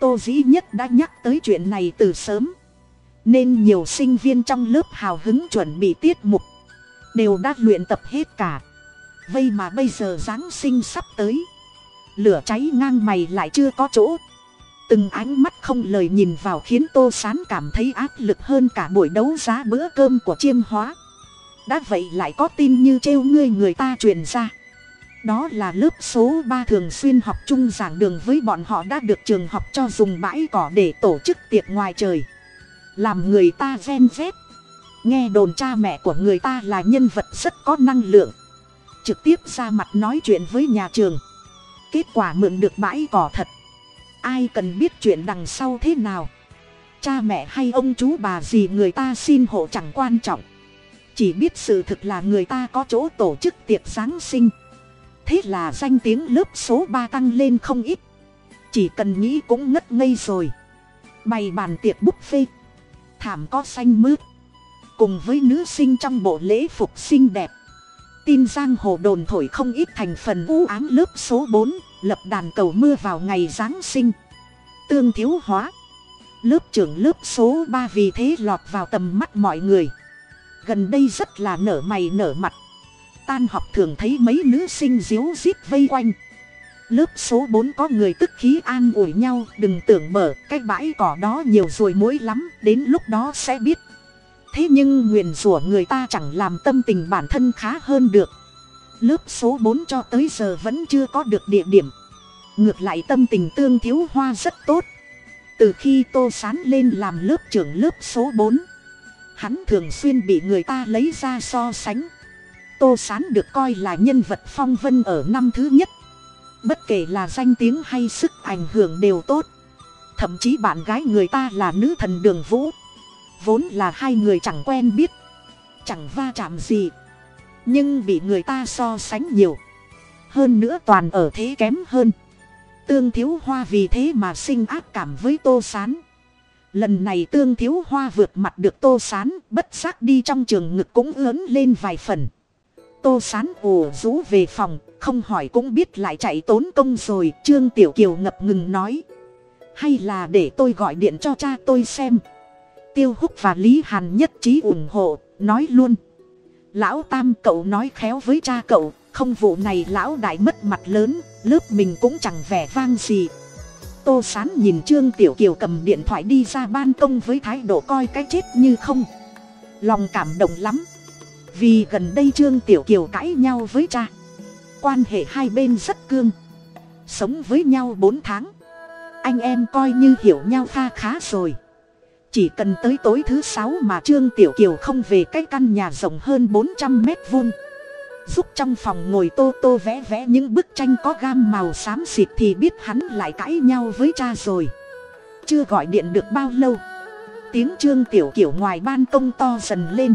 Tô dĩ nhất đã nhắc tới chuyện này từ sớm. Nên nhiều sinh viên trong lớp hào hứng chuẩn bị tiết mục. Đều đã luyện tập hết cả vây mà bây giờ giáng sinh sắp tới. Lửa cháy ngang mày lại chưa có chỗ. Từng ánh mắt không lời nhìn vào khiến tô sán cảm thấy áp lực hơn cả buổi đấu giá bữa cơm của chiêm hóa. Đã vậy lại có tin như trêu ngươi người ta truyền ra. Đó là lớp số ba thường xuyên học chung giảng đường với bọn họ đã được trường học cho dùng bãi cỏ để tổ chức tiệc ngoài trời. Làm người ta ven vét. Nghe đồn cha mẹ của người ta là nhân vật rất có năng lượng trực tiếp ra mặt nói chuyện với nhà trường. Kết quả mượn được bãi cỏ thật. Ai cần biết chuyện đằng sau thế nào? Cha mẹ hay ông chú bà gì người ta xin hộ chẳng quan trọng. Chỉ biết sự thực là người ta có chỗ tổ chức tiệc giáng sinh. Thế là danh tiếng lớp số ba tăng lên không ít. Chỉ cần nghĩ cũng ngất ngây rồi. Bày bàn tiệc buffet. Thảm có xanh mướt. Cùng với nữ sinh trong bộ lễ phục xinh đẹp tin giang hồ đồn thổi không ít thành phần u ám lớp số bốn, lập đàn cầu mưa vào ngày giáng sinh. Tương thiếu hóa. Lớp trưởng lớp số ba vì thế lọt vào tầm mắt mọi người. Gần đây rất là nở mày nở mặt. Tan học thường thấy mấy nữ sinh díu rít vây quanh. Lớp số bốn có người tức khí an ủi nhau, đừng tưởng mở, cái bãi cỏ đó nhiều ruồi muối lắm, đến lúc đó sẽ biết thế nhưng nguyền rủa người ta chẳng làm tâm tình bản thân khá hơn được. Lớp số bốn cho tới giờ vẫn chưa có được địa điểm. Ngược lại tâm tình tương thiếu hoa rất tốt. Từ khi tô sán lên làm lớp trưởng lớp số bốn, hắn thường xuyên bị người ta lấy ra so sánh. Tô sán được coi là nhân vật phong vân ở năm thứ nhất. Bất kể là danh tiếng hay sức ảnh hưởng đều tốt. Thậm chí bạn gái người ta là nữ thần đường vũ vốn là hai người chẳng quen biết, chẳng va chạm gì, nhưng bị người ta so sánh nhiều. Hơn nữa toàn ở thế kém hơn. Tương thiếu hoa vì thế mà sinh ác cảm với tô s á n lần này tương thiếu hoa vượt mặt được tô s á n bất giác đi trong trường ngực cũng lớn lên vài phần. Tô s á n ồ rú về phòng, không hỏi cũng biết lại chạy tốn công rồi, trương tiểu kiều ngập ngừng nói. Hay là để tôi gọi điện cho cha tôi xem tiêu húc và lý hàn nhất trí ủng hộ, nói luôn. Lão tam, cậu nói khéo với cha cậu, không vụ này lão đại mất mặt lớn, lớp mình cũng chẳng vẻ vang gì. Tô sán nhìn trương tiểu kiều cầm điện thoại đi ra ban công với thái độ coi cái chết như không. Lòng cảm động lắm. Vì gần đây trương tiểu kiều cãi nhau với cha. Quan hệ hai bên rất cương. Sống với nhau bốn tháng. Anh em coi như hiểu nhau kha khá rồi chỉ cần tới tối thứ sáu mà trương tiểu kiều không về cái căn nhà rộng hơn bốn trăm mét vuông. Giúp trong phòng ngồi tô tô vẽ vẽ những bức tranh có gam màu xám xịt thì biết hắn lại cãi nhau với cha rồi. Chưa gọi điện được bao lâu, tiếng trương tiểu kiểu ngoài ban công to dần lên.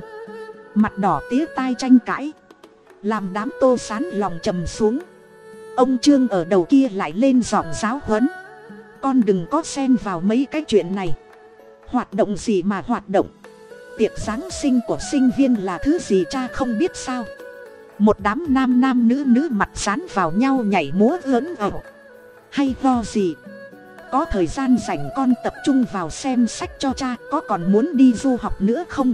Mặt đỏ tía tai tranh cãi, làm đám tô sán lòng trầm xuống. Ông trương ở đầu kia lại lên giọng giáo huấn. Con đừng có xen vào mấy cái chuyện này hoạt động gì mà hoạt động. Tiệc giáng sinh của sinh viên là thứ gì cha không biết sao. Một đám nam nam nữ nữ mặt sán vào nhau nhảy múa lớn ẩu hay lo gì? Có thời gian dành con tập trung vào xem sách cho cha, có còn muốn đi du học nữa không?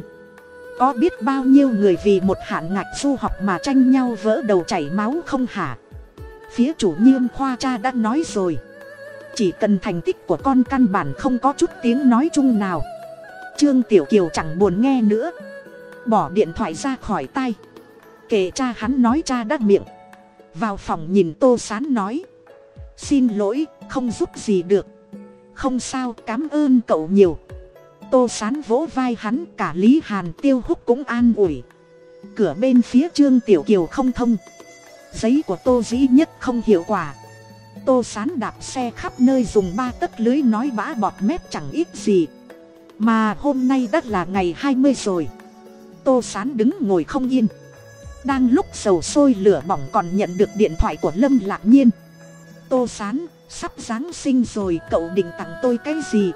Có biết bao nhiêu người vì một hạn ngạch du học mà tranh nhau vỡ đầu chảy máu không hả? Phía chủ nhiệm khoa cha đã nói rồi chỉ cần thành tích của con căn bản không có chút tiếng nói chung nào. Trương tiểu kiều chẳng buồn nghe nữa. Bỏ điện thoại ra khỏi tay kể cha hắn nói cha đắc miệng. Vào phòng nhìn tô sán nói. Xin lỗi, không giúp gì được. Không sao cám ơn cậu nhiều. Tô sán vỗ vai hắn, cả lý hàn tiêu húc cũng an ủi. Cửa bên phía trương tiểu kiều không thông. Giấy của tô dĩ nhất không hiệu quả tô sán đạp xe khắp nơi dùng ba tấc lưới nói bã bọt mép chẳng ít gì. Mà hôm nay đã là ngày hai mươi rồi. Tô sán đứng ngồi không yên. Đang lúc sầu sôi lửa bỏng còn nhận được điện thoại của lâm lạc nhiên. Tô sán, sắp giáng sinh rồi, cậu định tặng tôi cái gì?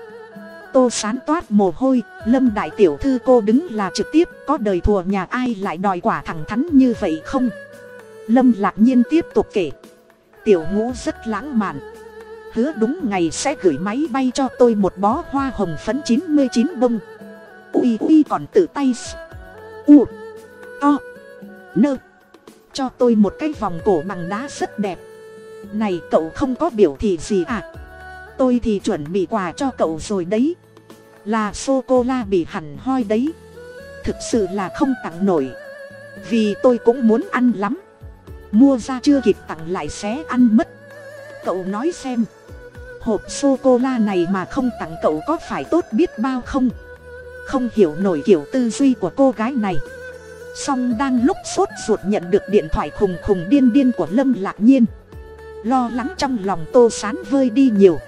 Tô sán toát mồ hôi, lâm đại tiểu thư cô đứng là trực tiếp, có đời thùa nhà ai lại đòi quả thẳng thắn như vậy không? Lâm lạc nhiên tiếp tục kể tiểu ngũ rất lãng mạn. Hứa đúng ngày sẽ gửi máy bay cho tôi một bó hoa hồng phấn chín mươi chín bông. Ui ui, còn tự tay u, to, nơ. Cho tôi một cái vòng cổ bằng đá rất đẹp. Này, cậu không có biểu thị gì à? Tôi thì chuẩn bị quà cho cậu rồi đấy. Là sô cô la bị hẳn hoi đấy. Thực sự là không tặng nổi. Vì tôi cũng muốn ăn lắm mua ra chưa kịp tặng lại xé ăn mất. Cậu nói xem. Hộp sô cô la này mà không tặng cậu có phải tốt biết bao không? Không hiểu nổi kiểu tư duy của cô gái này. Song đang lúc sốt ruột nhận được điện thoại khùng khùng điên điên của lâm lạc nhiên. Lo lắng trong lòng tô sán vơi đi nhiều.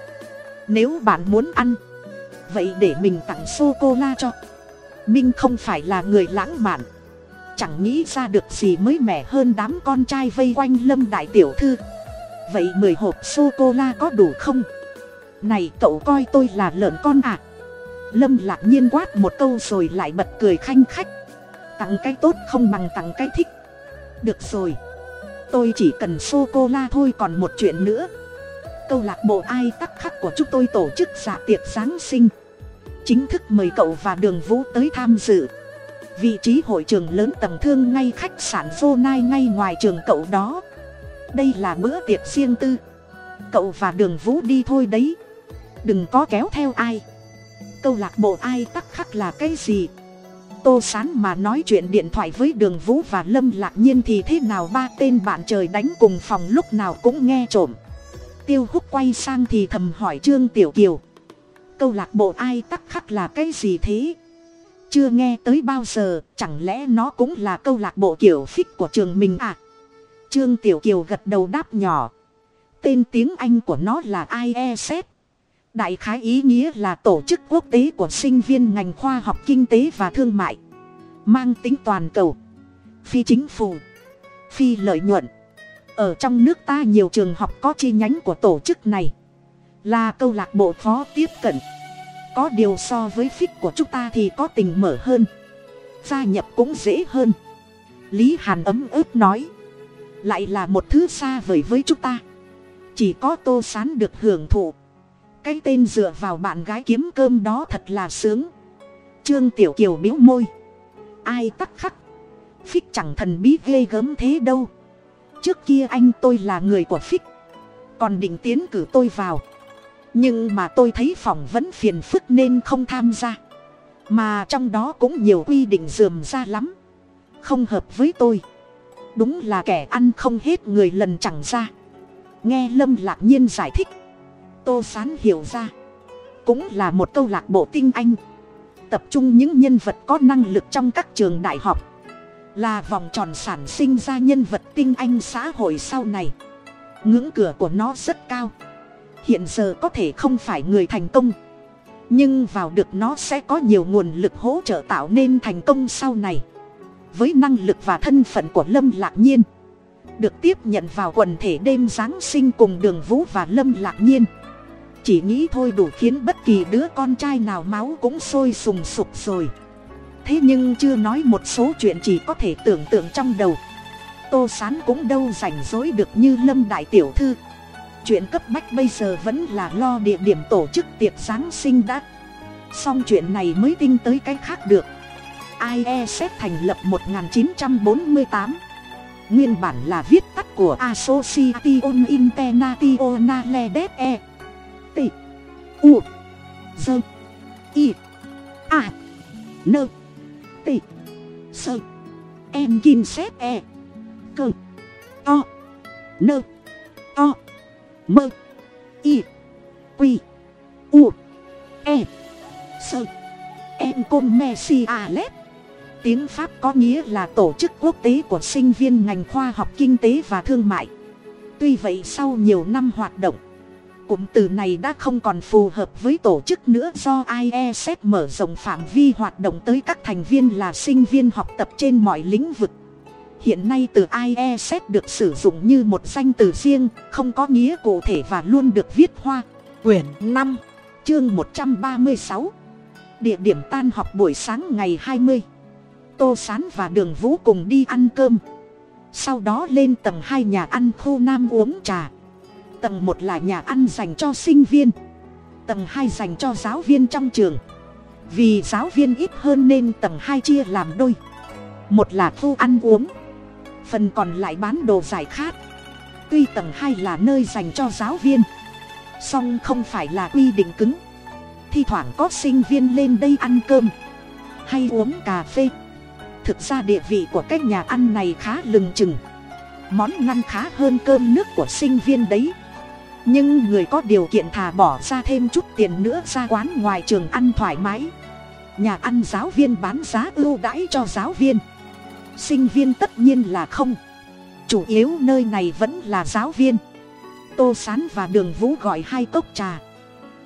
Nếu bạn muốn ăn, vậy để mình tặng sô cô la cho. Minh không phải là người lãng mạn chẳng nghĩ ra được gì mới mẻ hơn đám con trai vây quanh lâm đại tiểu thư. Vậy mười hộp sô cô la có đủ không? Này, cậu coi tôi là lợn con à lâm lạc nhiên quát một câu rồi lại bật cười khanh khách. Tặng cái tốt không bằng tặng cái thích. Được rồi. Tôi chỉ cần sô cô la thôi còn một chuyện nữa. Câu lạc bộ ai tắc khắc của chúng tôi tổ chức dạ tiệc giáng sinh. Chính thức mời cậu và đường vũ tới tham dự vị trí hội trường lớn tầng thương ngay khách sạn vô nai ngay ngoài trường cậu đó. Đây là bữa tiệc riêng tư. Cậu và đường vũ đi thôi đấy. Đừng có kéo theo ai. Câu lạc bộ ai tắc khắc là cái gì? Tô sán mà nói chuyện điện thoại với đường vũ và lâm lạc nhiên thì thế nào? Ba tên bạn trời đánh cùng phòng lúc nào cũng nghe trộm. Tiêu húc quay sang thì thầm hỏi trương tiểu kiều. Câu lạc bộ ai tắc khắc là cái gì thế? Chưa nghe tới bao giờ, chẳng lẽ nó cũng là câu lạc bộ kiểu phích của trường mình à? Trương tiểu kiều gật đầu đáp nhỏ. Tên tiếng anh của nó là iec đại khái ý nghĩa là tổ chức quốc tế của sinh viên ngành khoa học kinh tế và thương mại. Mang tính toàn cầu. Phi chính phủ. Phi lợi nhuận. Ở trong nước ta nhiều trường học có chi nhánh của tổ chức này. Là câu lạc bộ khó tiếp cận có điều so với phích của chúng ta thì có tình mở hơn. Gia nhập cũng dễ hơn. Lý hàn ấm ức nói, lại là một thứ xa vời với chúng ta. Chỉ có tô sán được hưởng thụ. Cái tên dựa vào bạn gái kiếm cơm đó thật là sướng. Trương tiểu kiều biếu môi. Ai tắc khắc? Phích chẳng thần bí ghê gớm thế đâu. Trước kia anh tôi là người của phích. Còn định tiến cử tôi vào nhưng mà tôi thấy phỏng vấn phiền phức nên không tham gia. Mà trong đó cũng nhiều quy định dườm ra lắm. Không hợp với tôi. Đúng là kẻ ăn không hết người lần chẳng ra. Nghe lâm lạc nhiên giải thích. Tô sán hiểu ra. Cũng là một câu lạc bộ tinh anh. Tập trung những nhân vật có năng lực trong các trường đại học. Là vòng tròn sản sinh ra nhân vật tinh anh xã hội sau này. Ngưỡng cửa của nó rất cao hiện giờ có thể không phải người thành công. Nhưng vào được nó sẽ có nhiều nguồn lực hỗ trợ tạo nên thành công sau này. Với năng lực và thân phận của lâm lạc nhiên, được tiếp nhận vào quần thể đêm giáng sinh cùng đường vũ và lâm lạc nhiên. Chỉ nghĩ thôi đủ khiến bất kỳ đứa con trai nào máu cũng sôi sùng sục rồi. Thế nhưng chưa nói một số chuyện chỉ có thể tưởng tượng trong đầu. Tô sán cũng đâu rảnh rối được như lâm đại tiểu thư chuyện cấp bách bây giờ vẫn là lo địa điểm tổ chức tiệc giáng sinh đã. Xong chuyện này mới tinh tới cái khác được. Iesf thành lập 1948 nguyên bản là viết tắt của association internationale des e t, u dơ i, a, N. t, s em kim xếp e cơ to nơ to mơ. Y. Quy. U. E. Sơ em côn messi alet tiếng pháp có nghĩa là tổ chức quốc tế của sinh viên ngành khoa học kinh tế và thương mại. Tuy vậy sau nhiều năm hoạt động, cụm từ này đã không còn phù hợp với tổ chức nữa do iesf mở rộng phạm vi hoạt động tới các thành viên là sinh viên học tập trên mọi lĩnh vực hiện nay từ iesf được sử dụng như một danh từ riêng, không có nghĩa cụ thể và luôn được viết hoa. Quyển năm, chương một trăm ba mươi sáu. Địa điểm tan học buổi sáng ngày hai mươi. Tô s á n và đường vũ cùng đi ăn cơm. Sau đó lên tầng hai nhà ăn khu nam uống trà. Tầng một là nhà ăn dành cho sinh viên. Tầng hai dành cho giáo viên trong trường. Vì giáo viên ít hơn nên tầng hai chia làm đôi. Một là khu ăn uống phần còn lại bán đồ giải khát. Tuy tầng hai là nơi dành cho giáo viên, song không phải là quy định cứng. Thi thoảng có sinh viên lên đây ăn cơm, hay uống cà phê. Thực ra địa vị của cái nhà ăn này khá lừng chừng. Món ngăn khá hơn cơm nước của sinh viên đấy. Nhưng người có điều kiện thà bỏ ra thêm chút tiền nữa ra quán ngoài trường ăn thoải mái. Nhà ăn giáo viên bán giá ưu đãi cho giáo viên sinh viên tất nhiên là không. Chủ yếu nơi này vẫn là giáo viên. Tô sán và đường vũ gọi hai cốc trà.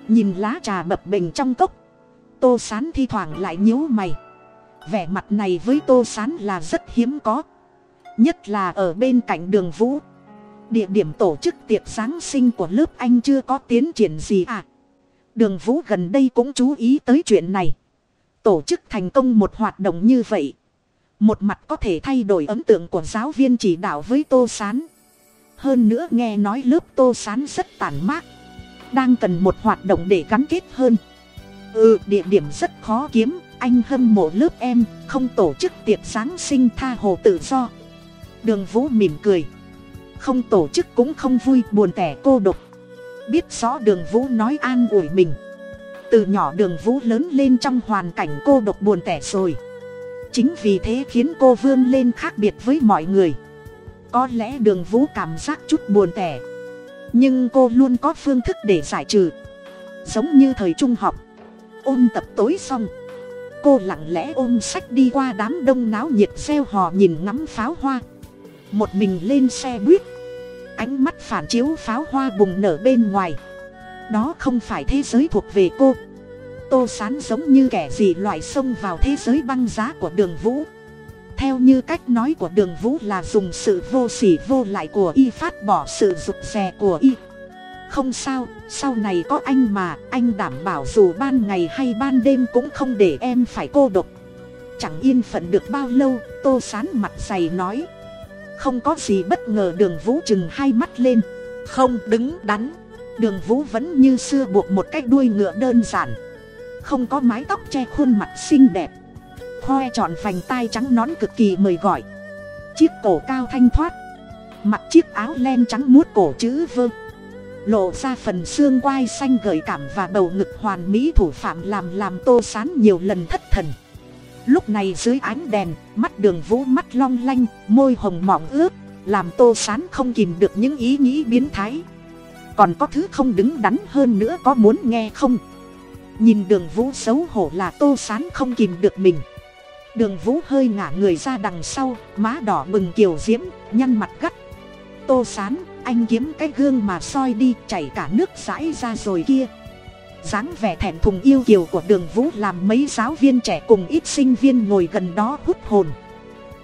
Nhìn lá trà bập bình trong cốc, tô sán thi thoảng lại nhíu mày. Vẻ mặt này với tô s á n là rất hiếm có, nhất là ở bên cạnh đường vũ. Địa điểm tổ chức tiệc giáng sinh của lớp anh chưa có tiến triển gì à? Đường vũ gần đây cũng chú ý tới chuyện này. Tổ chức thành công một hoạt động như vậy một mặt có thể thay đổi ấn tượng của giáo viên chỉ đạo với tô s á n hơn nữa nghe nói lớp tô s á n rất tản mát, đang cần một hoạt động để gắn kết hơn. Ừ địa điểm rất khó kiếm, anh hâm mộ lớp em, không tổ chức tiệc giáng sinh tha hồ tự do. Đường vũ mỉm cười. Không tổ chức cũng không vui, buồn tẻ cô độc. Biết rõ đường vũ nói an ủi mình. Từ nhỏ đường vũ lớn lên trong hoàn cảnh cô độc buồn tẻ rồi chính vì thế khiến cô vươn lên khác biệt với mọi người. Có lẽ đường vũ cảm giác chút buồn tẻ. Nhưng cô luôn có phương thức để giải trừ. Giống như thời trung học. Ôm tập tối xong. Cô lặng lẽ ôm sách đi qua đám đông náo nhiệt xeo hò nhìn ngắm pháo hoa. Một mình lên xe buýt. Ánh mắt phản chiếu pháo hoa bùng nở bên ngoài. Đó không phải thế giới thuộc về cô tô sán giống như kẻ gì loại xông vào thế giới băng giá của đường vũ. Theo như cách nói của đường vũ là dùng sự vô s ỉ vô lại của y phát bỏ sự rụt rè của y. Không sao, sau này có anh mà, anh đảm bảo dù ban ngày hay ban đêm cũng không để em phải cô độc. Chẳng yên phận được bao lâu, tô sán mặt dày nói. Không có gì bất ngờ đường vũ chừng hai mắt lên. Không đứng đắn. Đường vũ vẫn như xưa buộc một cái đuôi ngựa đơn giản không có mái tóc che khuôn mặt xinh đẹp. Hoe tròn vành tai trắng nón cực kỳ mời gọi. Chiếc cổ cao thanh thoát. Mặc chiếc áo len trắng muốt cổ chữ vơ. Lộ ra phần xương quai xanh gợi cảm và bầu ngực hoàn mỹ thủ phạm làm làm tô sán nhiều lần thất thần. Lúc này dưới ánh đèn, mắt đường vũ mắt long lanh, môi hồng mọng ướt, làm tô sán không kìm được những ý nghĩ biến thái. Còn có thứ không đứng đắn hơn nữa có muốn nghe không? Nhìn đường vũ xấu hổ là tô sán không kìm được mình. Đường vũ hơi ngả người ra đằng sau, má đỏ bừng kiều diễm, nhăn mặt gắt. Tô sán, anh kiếm cái gương mà soi đi, chảy cả nước dãi ra rồi kia. dáng vẻ thẹn thùng yêu kiều của đường vũ làm mấy giáo viên trẻ cùng ít sinh viên ngồi gần đó hút hồn.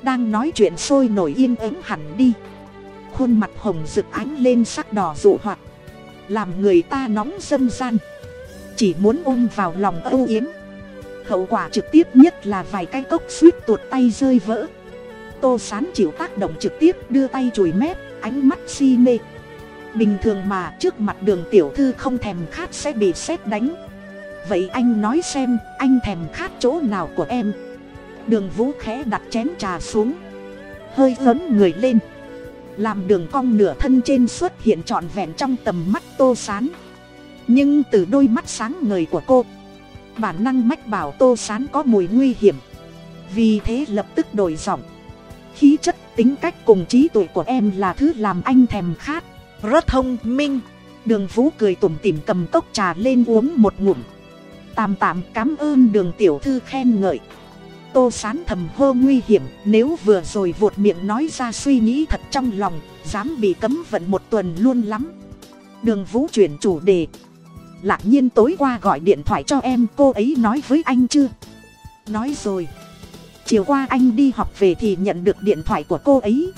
Đang nói chuyện sôi nổi yên ứng hẳn đi. Khuôn mặt hồng rực ánh lên sắc đỏ dụ hoạt. Làm người ta nóng dâm gian chỉ muốn ôm vào lòng âu yếm. Hậu quả trực tiếp nhất là vài cái cốc suýt tuột tay rơi vỡ. Tô sán chịu tác động trực tiếp đưa tay chùi mép, ánh mắt si mê. Bình thường mà trước mặt đường tiểu thư không thèm khát sẽ bị xét đánh. Vậy anh nói xem, anh thèm khát chỗ nào của em? Đường vũ khẽ đặt chén trà xuống. Hơi lớn người lên. Làm đường cong nửa thân trên xuất hiện trọn vẹn trong tầm mắt tô sán nhưng từ đôi mắt sáng ngời của cô bản năng mách bảo tô sán có mùi nguy hiểm. Vì thế lập tức đổi giọng. Khí chất tính cách cùng trí tuệ của em là thứ làm anh thèm khát. Rất thông minh. Đường vũ cười tủm tỉm cầm cốc trà lên uống một ngụm. Tạm tạm cám ơn đường tiểu thư khen ngợi. Tô sán thầm hô nguy hiểm nếu vừa rồi vụt miệng nói ra suy nghĩ thật trong lòng dám bị cấm vận một tuần luôn lắm. Đường vũ chuyển chủ đề lạc nhiên tối qua gọi điện thoại cho em, cô ấy nói với anh chưa? Nói rồi. Chiều qua anh đi học về thì nhận được điện thoại của cô ấy.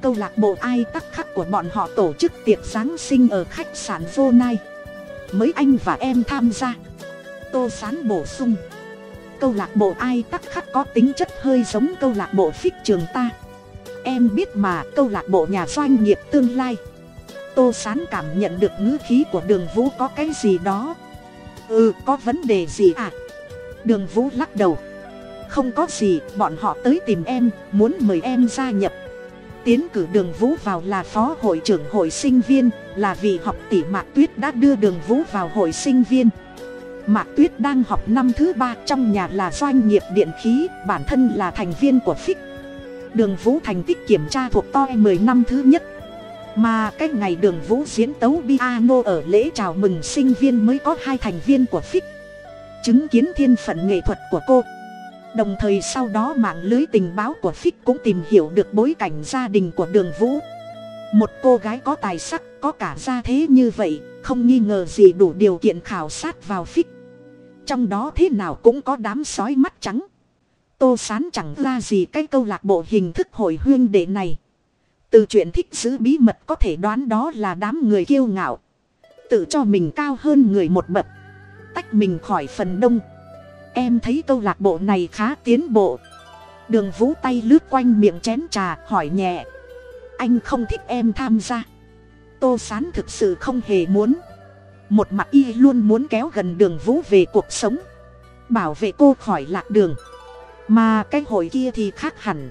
Câu lạc bộ ai tắc khắc của bọn họ tổ chức tiệc giáng sinh ở khách sạn vô nai. Mới anh và em tham gia. Tô sán bổ sung. Câu lạc bộ ai tắc khắc có tính chất hơi giống câu lạc bộ phích trường ta. Em biết mà, câu lạc bộ nhà doanh nghiệp tương lai tô sán cảm nhận được ngữ khí của đường vũ có cái gì đó. Ừ có vấn đề gì à? Đường vũ lắc đầu. Không có gì, bọn họ tới tìm em, muốn mời em gia nhập. Tiến cử đường vũ vào là phó hội trưởng hội sinh viên, là vì học tỷ mạc tuyết đã đưa đường vũ vào hội sinh viên. Mạc tuyết đang học năm thứ ba, trong nhà là doanh nghiệp điện khí, bản thân là thành viên của phích đường vũ thành tích kiểm tra thuộc toi mười năm thứ nhất mà cái ngày đường vũ diễn tấu piano ở lễ chào mừng sinh viên mới có hai thành viên của phích chứng kiến thiên phận nghệ thuật của cô. Đồng thời sau đó mạng lưới tình báo của phích cũng tìm hiểu được bối cảnh gia đình của đường vũ. Một cô gái có tài sắc, có cả gia thế như vậy, không nghi ngờ gì đủ điều kiện khảo sát vào phích trong đó thế nào cũng có đám sói mắt trắng. Tô sán chẳng ra gì cái câu lạc bộ hình thức hội huyên đệ này từ chuyện thích giữ bí mật có thể đoán đó là đám người kiêu ngạo. Tự cho mình cao hơn người một bậc. Tách mình khỏi phần đông. Em thấy câu lạc bộ này khá tiến bộ. Đường vũ tay lướt quanh miệng chén trà, hỏi nhẹ. Anh không thích em tham gia. Tô sán thực sự không hề muốn. Một mặt y luôn muốn kéo gần đường vũ về cuộc sống. Bảo vệ cô khỏi lạc đường. Mà cái hội kia thì khác hẳn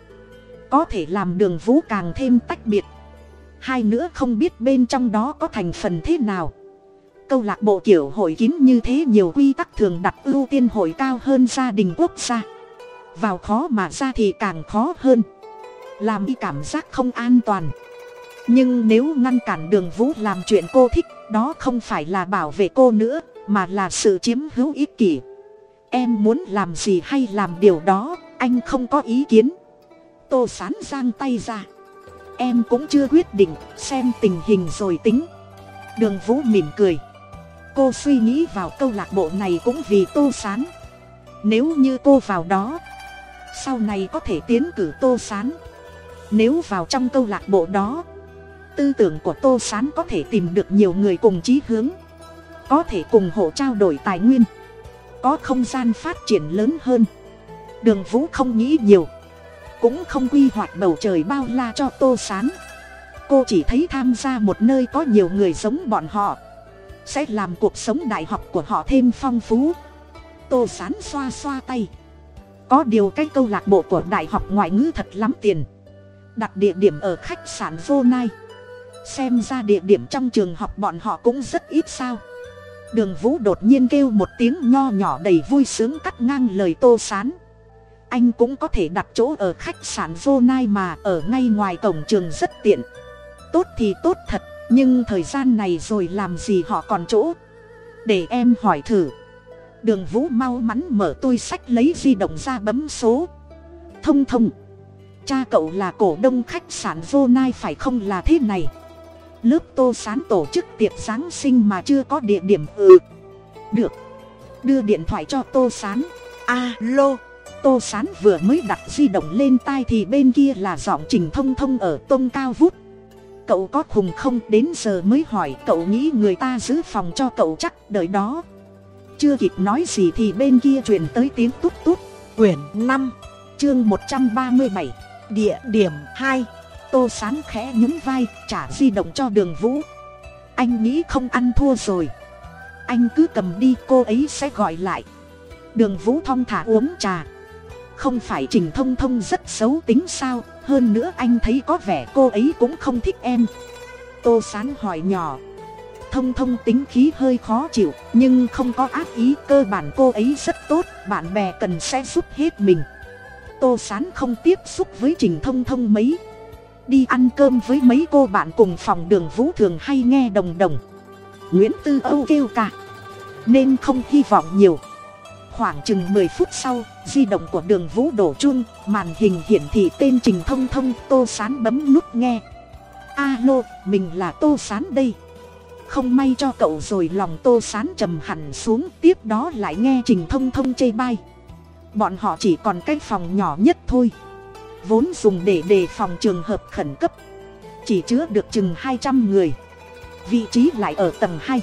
có thể làm đường vũ càng thêm tách biệt. Hai nữa không biết bên trong đó có thành phần thế nào. Câu lạc bộ kiểu hội kín như thế nhiều quy tắc thường đặt ưu tiên hội cao hơn gia đình quốc gia. Vào khó mà ra thì càng khó hơn. Làm y cảm giác không an toàn. Nhưng nếu ngăn cản đường vũ làm chuyện cô thích, đó không phải là bảo vệ cô nữa, mà là sự chiếm hữu ích kỷ. Em muốn làm gì hay làm điều đó, anh không có ý kiến tô sán giang tay ra. Em cũng chưa quyết định, xem tình hình rồi tính. Đường vũ mỉm cười. Cô suy nghĩ vào câu lạc bộ này cũng vì tô sán. Nếu như cô vào đó, sau này có thể tiến cử tô sán. Nếu vào trong câu lạc bộ đó, tư tưởng của tô sán có thể tìm được nhiều người cùng chí hướng. Có thể cùng hộ trao đổi tài nguyên. Có không gian phát triển lớn hơn. Đường vũ không nghĩ nhiều cũng không quy hoạch bầu trời bao la cho tô sán. Cô chỉ thấy tham gia một nơi có nhiều người giống bọn họ. Sẽ làm cuộc sống đại học của họ thêm phong phú. Tô sán xoa xoa tay. Có điều cái câu lạc bộ của đại học ngoại ngữ thật lắm tiền. Đặt địa điểm ở khách sạn vô nai xem ra địa điểm trong trường học bọn họ cũng rất ít sao. Đường vũ đột nhiên kêu một tiếng nho nhỏ đầy vui sướng cắt ngang lời tô sán anh cũng có thể đặt chỗ ở khách sạn vô nai mà ở ngay ngoài cổng trường rất tiện. Tốt thì tốt thật, nhưng thời gian này rồi làm gì họ còn chỗ? Để em hỏi thử. Đường vũ mau mắn mở tôi sách lấy di động ra bấm số. Thông thông. Cha cậu là cổ đông khách sạn vô nai phải không là thế này? Lớp tô sán tổ chức tiệc giáng sinh mà chưa có địa điểm. Ừ. Được. Đưa điện thoại cho tô sán. Alo tô sán vừa mới đặt di động lên tai thì bên kia là giọng trình thông thông ở tông cao vút. Cậu có khùng không? Đến giờ mới hỏi, cậu nghĩ người ta giữ phòng cho cậu chắc, đợi đó. Chưa kịp nói gì thì bên kia truyền tới tiếng tút tút. Quyển năm, chương một trăm ba mươi bảy, địa điểm hai. Tô sán khẽ nhún vai, trả di động cho đường vũ. Anh nghĩ không ăn thua rồi. Anh cứ cầm đi, cô ấy sẽ gọi lại. Đường vũ thong thả uống trà không phải trình thông thông rất xấu tính sao, hơn nữa anh thấy có vẻ cô ấy cũng không thích em. Tô sán hỏi nhỏ. Thông thông tính khí hơi khó chịu, nhưng không có ác ý, cơ bản cô ấy rất tốt, bạn bè cần sẽ giúp hết mình. Tô sán không tiếp xúc với trình thông thông mấy. Đi ăn cơm với mấy cô bạn cùng phòng đường vũ thường hay nghe đồng đồng. Nguyễn tư âu kêu cả. Nên không hy vọng nhiều khoảng chừng mười phút sau, di động của đường vũ đổ chuông, màn hình hiển thị tên trình thông thông, tô sán bấm nút nghe. Alo, mình là tô sán đây. Không may cho cậu rồi lòng tô sán trầm hẳn xuống, tiếp đó lại nghe trình thông thông chê bai. Bọn họ chỉ còn cái phòng nhỏ nhất thôi. Vốn dùng để đề phòng trường hợp khẩn cấp. Chỉ chứa được chừng hai trăm người. Vị trí lại ở tầng hai.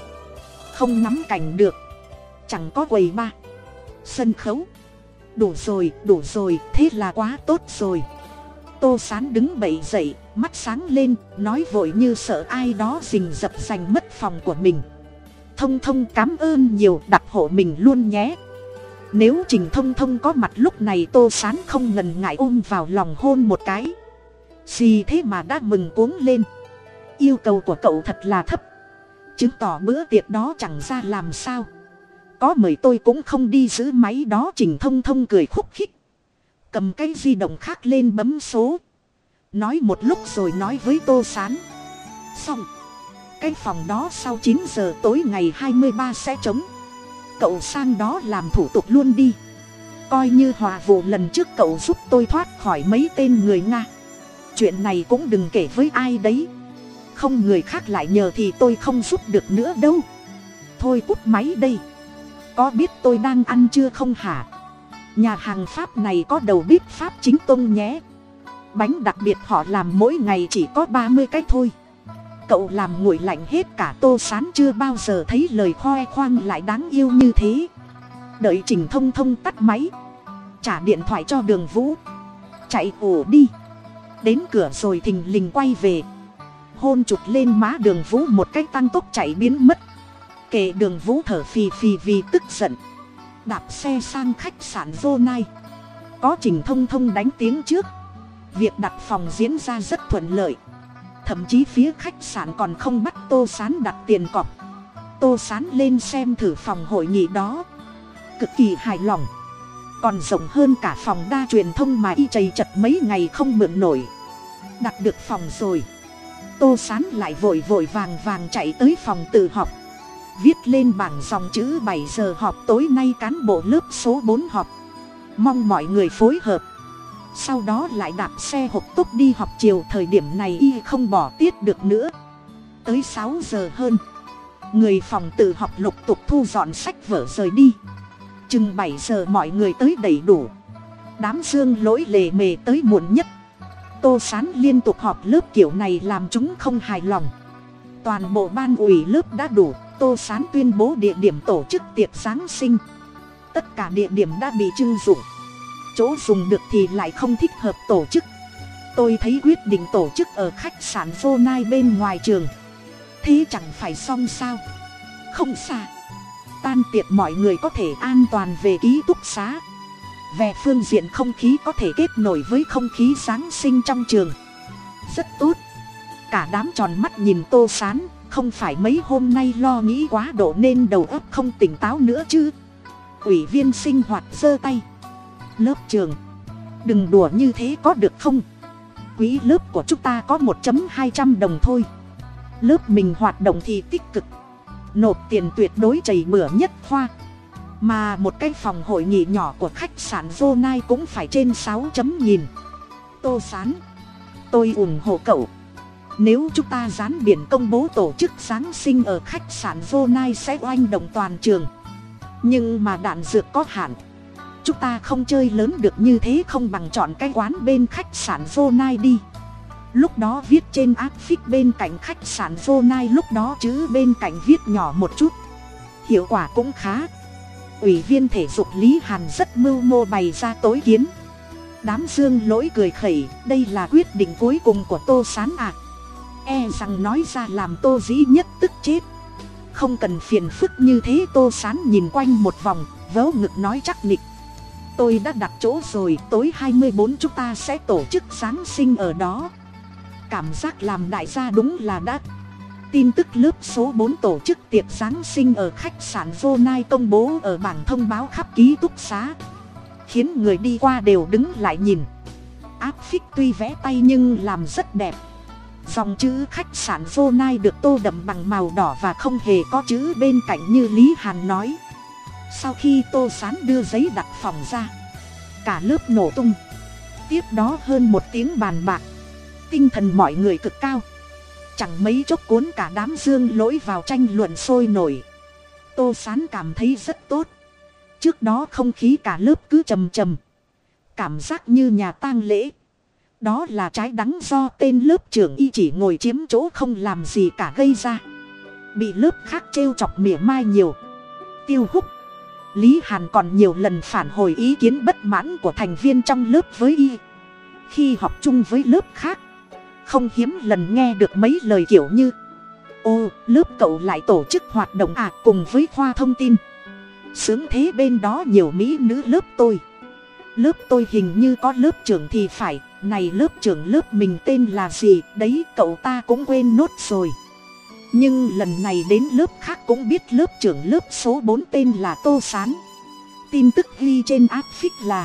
Không nắm cảnh được. Chẳng có quầy ba sân khấu. Đủ rồi đủ rồi, thế là quá tốt rồi. Tô sán đứng bậy dậy, mắt sáng lên, nói vội như sợ ai đó rình dập giành mất phòng của mình. Thông thông cám ơn nhiều đặt hộ mình luôn nhé. Nếu trình thông thông có mặt lúc này tô sán không ngần ngại ôm vào lòng hôn một cái. Gì thế mà đã mừng cuống lên. Yêu cầu của cậu thật là thấp. Chứng tỏ bữa tiệc đó chẳng ra làm sao có mời tôi cũng không đi giữ máy đó, trình thông thông cười khúc khích. Cầm cái di động khác lên bấm số. Nói một lúc rồi nói với tô s á n xong, cái phòng đó sau chín giờ tối ngày hai mươi ba sẽ trống. Cậu sang đó làm thủ tục luôn đi. Coi như hòa vụ lần trước cậu giúp tôi thoát khỏi mấy tên người nga. Chuyện này cũng đừng kể với ai đấy. Không người khác lại nhờ thì tôi không giúp được nữa đâu. Thôi cút máy đây có biết tôi đang ăn chưa không hả? Nhà hàng pháp này có đầu bếp pháp chính tôn nhé. Bánh đặc biệt họ làm mỗi ngày chỉ có ba mươi cái thôi. Cậu làm nguội lạnh hết cả tô sán chưa bao giờ thấy lời khoe khoang lại đáng yêu như thế. Đợi trình thông thông tắt máy, trả điện thoại cho đường vũ. Chạy ổ đi. Đến cửa rồi thình lình quay về. Hôn chụp lên má đường vũ một cách tăng tốc chạy biến mất kệ đường vũ thở phì phì vì tức giận. Đạp xe sang khách sạn vô nai có trình thông thông đánh tiếng trước. Việc đặt phòng diễn ra rất thuận lợi. Thậm chí phía khách sạn còn không bắt tô sán đặt tiền cọc. Tô sán lên xem thử phòng hội nghị đó. Cực kỳ hài lòng. Còn rộng hơn cả phòng đa truyền thông mà y chầy chật mấy ngày không mượn nổi. Đặt được phòng rồi. Tô sán lại vội vội vàng vàng chạy tới phòng tự học viết lên bảng dòng chữ bảy giờ họp tối nay cán bộ lớp số bốn họp. Mong mọi người phối hợp. Sau đó lại đạp xe hộp túc đi học chiều, thời điểm này y không bỏ tiết được nữa. Tới sáu giờ hơn, người phòng tự học lục tục thu dọn sách vở rời đi. Chừng bảy giờ mọi người tới đầy đủ. Đám dương lỗi lề mề tới muộn nhất. Tô sán liên tục họp lớp kiểu này làm chúng không hài lòng. Toàn bộ ban ủy lớp đã đủ tô sán tuyên bố địa điểm tổ chức tiệc giáng sinh. Tất cả địa điểm đã bị trưng dụng. Chỗ dùng được thì lại không thích hợp tổ chức. Tôi thấy quyết định tổ chức ở khách sạn vô nai bên ngoài trường. Thế chẳng phải xong sao? Không xa. Tan tiệc mọi người có thể an toàn về ký túc xá. Về phương diện không khí có thể kết nối với không khí giáng sinh trong trường. Rất tốt. Cả đám tròn mắt nhìn tô sán không phải mấy hôm nay lo nghĩ quá độ nên đầu óc không tỉnh táo nữa chứ. Ủy viên sinh hoạt giơ tay. Lớp trường. Đừng đùa như thế có được không? Quý lớp của chúng ta có một hai trăm đồng thôi. Lớp mình hoạt động thì tích cực. Nộp tiền tuyệt đối chảy bửa nhất khoa. Mà một cái phòng hội nghị nhỏ của khách sạn vô nai cũng phải trên sáu chấm nghìn. Tô sán. Tôi ủng hộ cậu nếu chúng ta dán biển công bố tổ chức giáng sinh ở khách sạn vô nai sẽ oanh động toàn trường. Nhưng mà đạn dược có hạn. Chúng ta không chơi lớn được như thế không bằng chọn cái quán bên khách sạn vô nai đi. Lúc đó viết trên áp phích bên cạnh khách sạn vô nai lúc đó chữ bên cạnh viết nhỏ một chút. Hiệu quả cũng khá. Ủy viên thể dục lý hàn rất mưu mô bày ra tối kiến. Đám dương lỗi cười khẩy, đây là quyết định cuối cùng của tô sán ạ. à e rằng nói ra làm tô dĩ nhất tức chết. Không cần phiền phức như thế tô sán nhìn quanh một vòng, vớ ngực nói chắc nịch. Tôi đã đặt chỗ rồi, tối hai mươi bốn chúng ta sẽ tổ chức giáng sinh ở đó. Cảm giác làm đại gia đúng là đã tin tức lớp số bốn tổ chức tiệc giáng sinh ở khách sạn vô nai công bố ở bảng thông báo khắp ký túc xá. Khiến người đi qua đều đứng lại nhìn. Áp phích tuy vẽ tay nhưng làm rất đẹp dòng chữ khách sạn vô nai được tô đậm bằng màu đỏ và không hề có chữ bên cạnh như lý hàn nói. Sau khi tô sán đưa giấy đặt phòng ra, cả lớp nổ tung. Tiếp đó hơn một tiếng bàn bạc, tinh thần mọi người cực cao. Chẳng mấy chốc cuốn cả đám dương lỗi vào tranh luận sôi nổi. Tô sán cảm thấy rất tốt. Trước đó không khí cả lớp cứ trầm trầm. Cảm giác như nhà tang lễ đó là trái đắng do tên lớp trưởng y chỉ ngồi chiếm chỗ không làm gì cả gây ra. Bị lớp khác trêu chọc mỉa mai nhiều. Tiêu húc. Lý hàn còn nhiều lần phản hồi ý kiến bất mãn của thành viên trong lớp với y. Khi học chung với lớp khác, không hiếm lần nghe được mấy lời kiểu như, ô, lớp cậu lại tổ chức hoạt động à? cùng với khoa thông tin. Sướng thế bên đó nhiều mỹ nữ lớp tôi lớp tôi hình như có lớp trưởng thì phải. Này lớp trưởng lớp mình tên là gì? Đấy, cậu ta cũng quên nốt rồi. Nhưng lần này đến lớp khác cũng biết lớp trưởng lớp số bốn tên là tô s á n tin tức ghi trên áp phích là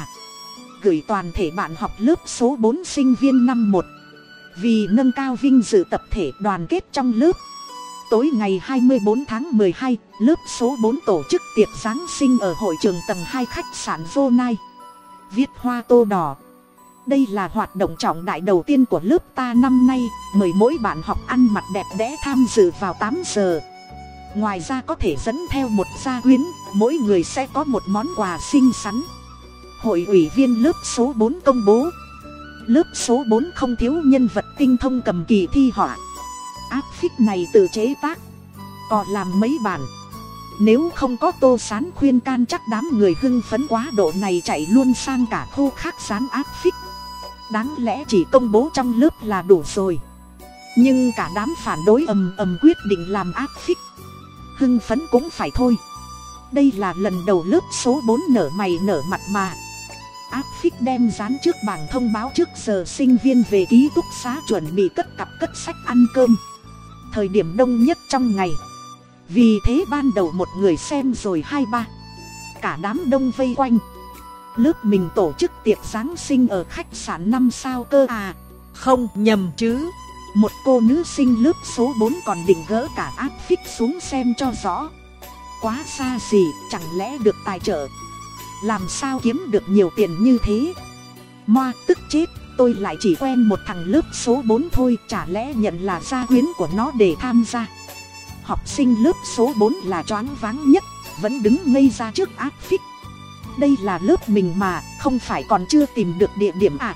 gửi toàn thể bạn học lớp số bốn sinh viên năm một. Vì nâng cao vinh dự tập thể đoàn kết trong lớp. Tối ngày hai mươi bốn tháng m ộ ư ơ i hai, lớp số bốn tổ chức tiệc giáng sinh ở hội trường tầng hai khách sạn vô nai viết hoa tô đỏ. Đây là hoạt động trọng đại đầu tiên của lớp ta năm nay, mời mỗi bạn học ăn mặc đẹp đẽ tham dự vào tám giờ. Ngoài ra có thể dẫn theo một gia quyến, mỗi người sẽ có một món quà xinh xắn. Hội ủy viên lớp số bốn công bố. Lớp số bốn không thiếu nhân vật tinh thông cầm kỳ thi họa. Áp phích này tự chế tác. Còn làm mấy bản nếu không có tô sán khuyên can chắc đám người hưng phấn quá độ này chạy luôn sang cả khu khác sán áp phích. Đáng lẽ chỉ công bố trong lớp là đủ rồi. Nhưng cả đám phản đối ầm ầm quyết định làm áp phích. Hưng phấn cũng phải thôi. Đây là lần đầu lớp số bốn nở mày nở mặt mà. Áp phích đem dán trước bảng thông báo trước giờ sinh viên về ký túc xá chuẩn bị cất cặp cất sách ăn cơm. Thời điểm đông nhất trong ngày vì thế ban đầu một người xem rồi hai ba. Cả đám đông vây quanh. Lớp mình tổ chức tiệc giáng sinh ở khách sạn năm sao cơ à? Không nhầm chứ. Một cô nữ sinh lớp số bốn còn định gỡ cả áp phích xuống xem cho rõ. Quá xa gì, chẳng lẽ được tài trợ? Làm sao kiếm được nhiều tiền như thế? Moa tức chết tôi lại chỉ quen một thằng lớp số bốn thôi chả lẽ nhận là gia quyến của nó để tham gia? Học sinh lớp số bốn là choáng váng nhất, vẫn đứng ngây ra trước áp phích. Đây là lớp mình mà không phải còn chưa tìm được địa điểm à.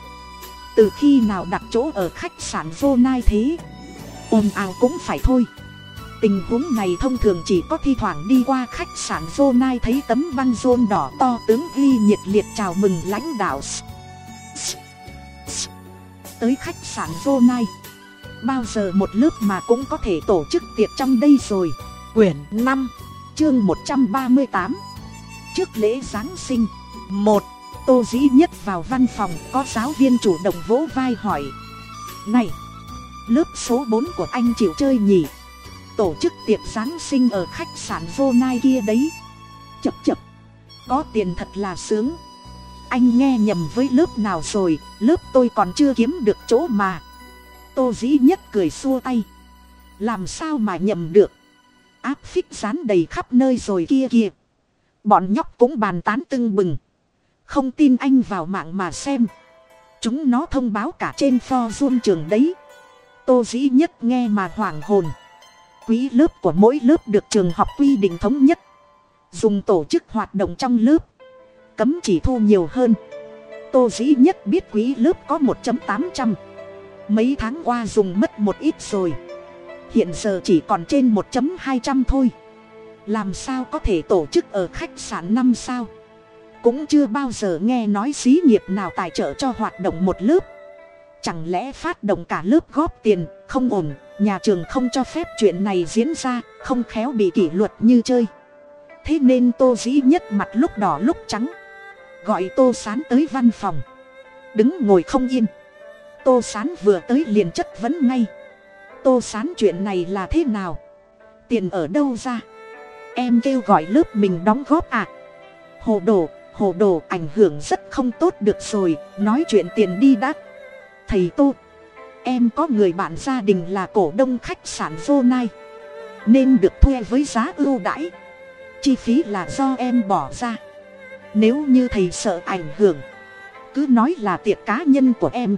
Từ khi nào đặt chỗ ở khách sạn vô nai thế? Ồn ào cũng phải thôi. Tình huống này thông thường chỉ có thi thoảng đi qua khách sạn vô nai thấy tấm băng rôn đỏ to tướng ghi nhiệt liệt chào mừng lãnh đạo. Tới khách sạn vô nai bao giờ một lớp mà cũng có thể tổ chức tiệc trong đây rồi. Quyển năm, chương một trăm ba mươi tám. Trước lễ giáng sinh, một, tô dĩ nhất vào văn phòng có giáo viên chủ động vỗ vai hỏi. Này, lớp số bốn của anh chịu chơi nhỉ? Tổ chức tiệc giáng sinh ở khách sạn vô nai kia đấy. Chập chập, có tiền thật là sướng. Anh nghe nhầm với lớp nào rồi, lớp tôi còn chưa kiếm được chỗ mà tô dĩ nhất cười xua tay. Làm sao mà nhầm được? Áp phích dán đầy khắp nơi rồi kia kia bọn nhóc cũng bàn tán tưng bừng. Không tin anh vào mạng mà xem. Chúng nó thông báo cả trên pho run trường đấy. Tô dĩ nhất nghe mà hoảng hồn. Quý lớp của mỗi lớp được trường học quy định thống nhất. Dùng tổ chức hoạt động trong lớp. Cấm chỉ thu nhiều hơn. Tô dĩ nhất biết quý lớp có một tám trăm mấy tháng qua dùng mất một ít rồi. Hiện giờ chỉ còn trên một hai trăm thôi. Làm sao có thể tổ chức ở khách sạn năm sao? Cũng chưa bao giờ nghe nói xí nghiệp nào tài trợ cho hoạt động một lớp. Chẳng lẽ phát động cả lớp góp tiền, không ổn, nhà trường không cho phép chuyện này diễn ra, không khéo bị kỷ luật như chơi. Thế nên tô dĩ nhất mặt lúc đỏ lúc trắng, gọi tô sán tới văn phòng. Đứng ngồi không yên tô sán vừa tới liền chất vấn ngay. Tô sán chuyện này là thế nào? Tiền ở đâu ra? Em kêu gọi lớp mình đóng góp à hồ đồ hồ đồ ảnh hưởng rất không tốt được rồi, nói chuyện tiền đi đã. Thầy tô, em có người bạn gia đình là cổ đông khách sạn vô nai nên được thuê với giá ưu đãi. Chi phí là do em bỏ ra. Nếu như thầy sợ ảnh hưởng, cứ nói là tiệc cá nhân của em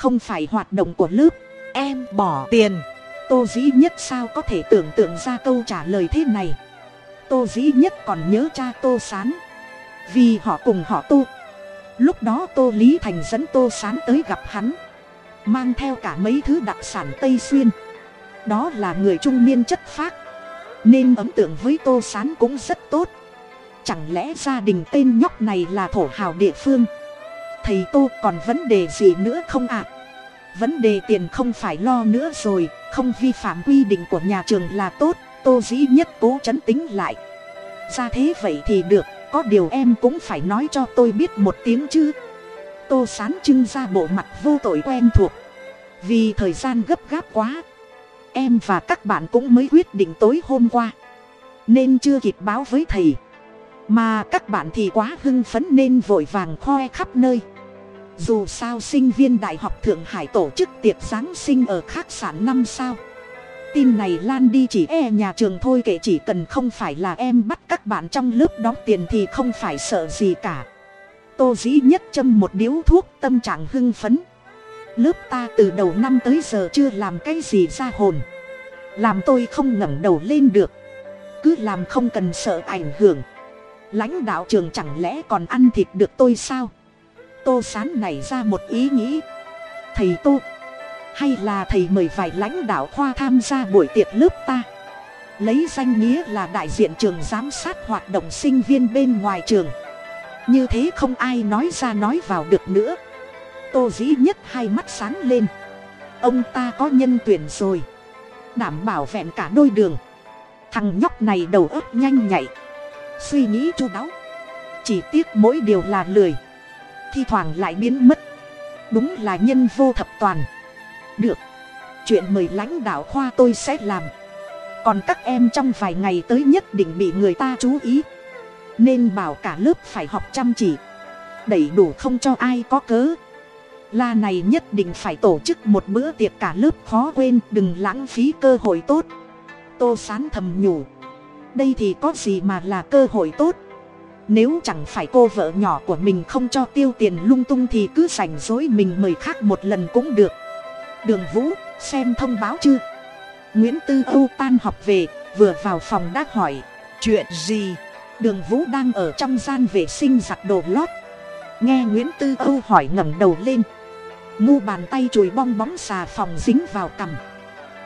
không phải hoạt động của lớp. Em bỏ tiền. Tô dĩ nhất sao có thể tưởng tượng ra câu trả lời thế này? Tô dĩ nhất còn nhớ cha tô sán. Vì họ cùng họ tô. Lúc đó tô lý thành dẫn tô sán tới gặp hắn. Mang theo cả mấy thứ đặc sản tây xuyên. Đó là người trung niên chất phác. Nên ấn tượng với tô sán cũng rất tốt. Chẳng lẽ gia đình tên nhóc này là thổ hào địa phương? Thầy tô còn vấn đề gì nữa không ạ? À? vấn đề tiền không phải lo nữa rồi, không vi phạm quy định của nhà trường là tốt, tô dĩ nhất cố chấn tính lại. Ra thế vậy thì được, có điều em cũng phải nói cho tôi biết một tiếng chứ. Tô sán trưng ra bộ mặt vô tội quen thuộc. Vì thời gian gấp gáp quá, em và các bạn cũng mới quyết định tối hôm qua. Nên chưa kịp báo với thầy. Mà các bạn thì quá hưng phấn nên vội vàng khoe khắp nơi dù sao sinh viên đại học thượng hải tổ chức tiệc giáng sinh ở khách sạn năm sao. Tin này lan đi chỉ e nhà trường thôi kể chỉ cần không phải là em bắt các bạn trong lớp đóng tiền thì không phải sợ gì cả. Tô dĩ nhất châm một điếu thuốc, tâm trạng hưng phấn. Lớp ta từ đầu năm tới giờ chưa làm cái gì ra hồn. Làm tôi không ngẩng đầu lên được. Cứ làm không cần sợ ảnh hưởng. Lãnh đạo trường chẳng lẽ còn ăn thịt được tôi sao? Tô sán nảy ra một ý nghĩ. Thầy tô, hay là thầy mời vài lãnh đạo khoa tham gia buổi tiệc lớp ta? Lấy danh nghĩa là đại diện trường giám sát hoạt động sinh viên bên ngoài trường. Như thế không ai nói ra nói vào được nữa. Tô dĩ nhất hai mắt sáng lên. Ông ta có nhân tuyển rồi. Đảm bảo vẹn cả đôi đường. Thằng nhóc này đầu óc nhanh nhạy. Suy nghĩ chu đáo. Chỉ tiếc mỗi điều là lười thi thoảng lại biến mất. Đúng là nhân vô thập toàn. Được. Chuyện mời lãnh đạo khoa tôi sẽ làm. Còn các em trong vài ngày tới nhất định bị người ta chú ý. Nên bảo cả lớp phải học chăm chỉ. Đầy đủ không cho ai có cớ. La này nhất định phải tổ chức một bữa tiệc cả lớp khó quên, đừng lãng phí cơ hội tốt. Tô sán thầm nhủ. Đây thì có gì mà là cơ hội tốt? Nếu chẳng phải cô vợ nhỏ của mình không cho tiêu tiền lung tung thì cứ rảnh rối mình mời khác một lần cũng được. Đường vũ, xem thông báo chưa? Nguyễn tư âu tan học về, vừa vào phòng đã hỏi, chuyện gì? Đường vũ đang ở trong gian vệ sinh giặt đồ lót. Nghe nguyễn tư âu hỏi ngẩng đầu lên. Ngu bàn tay chùi bong bóng xà phòng dính vào cằm.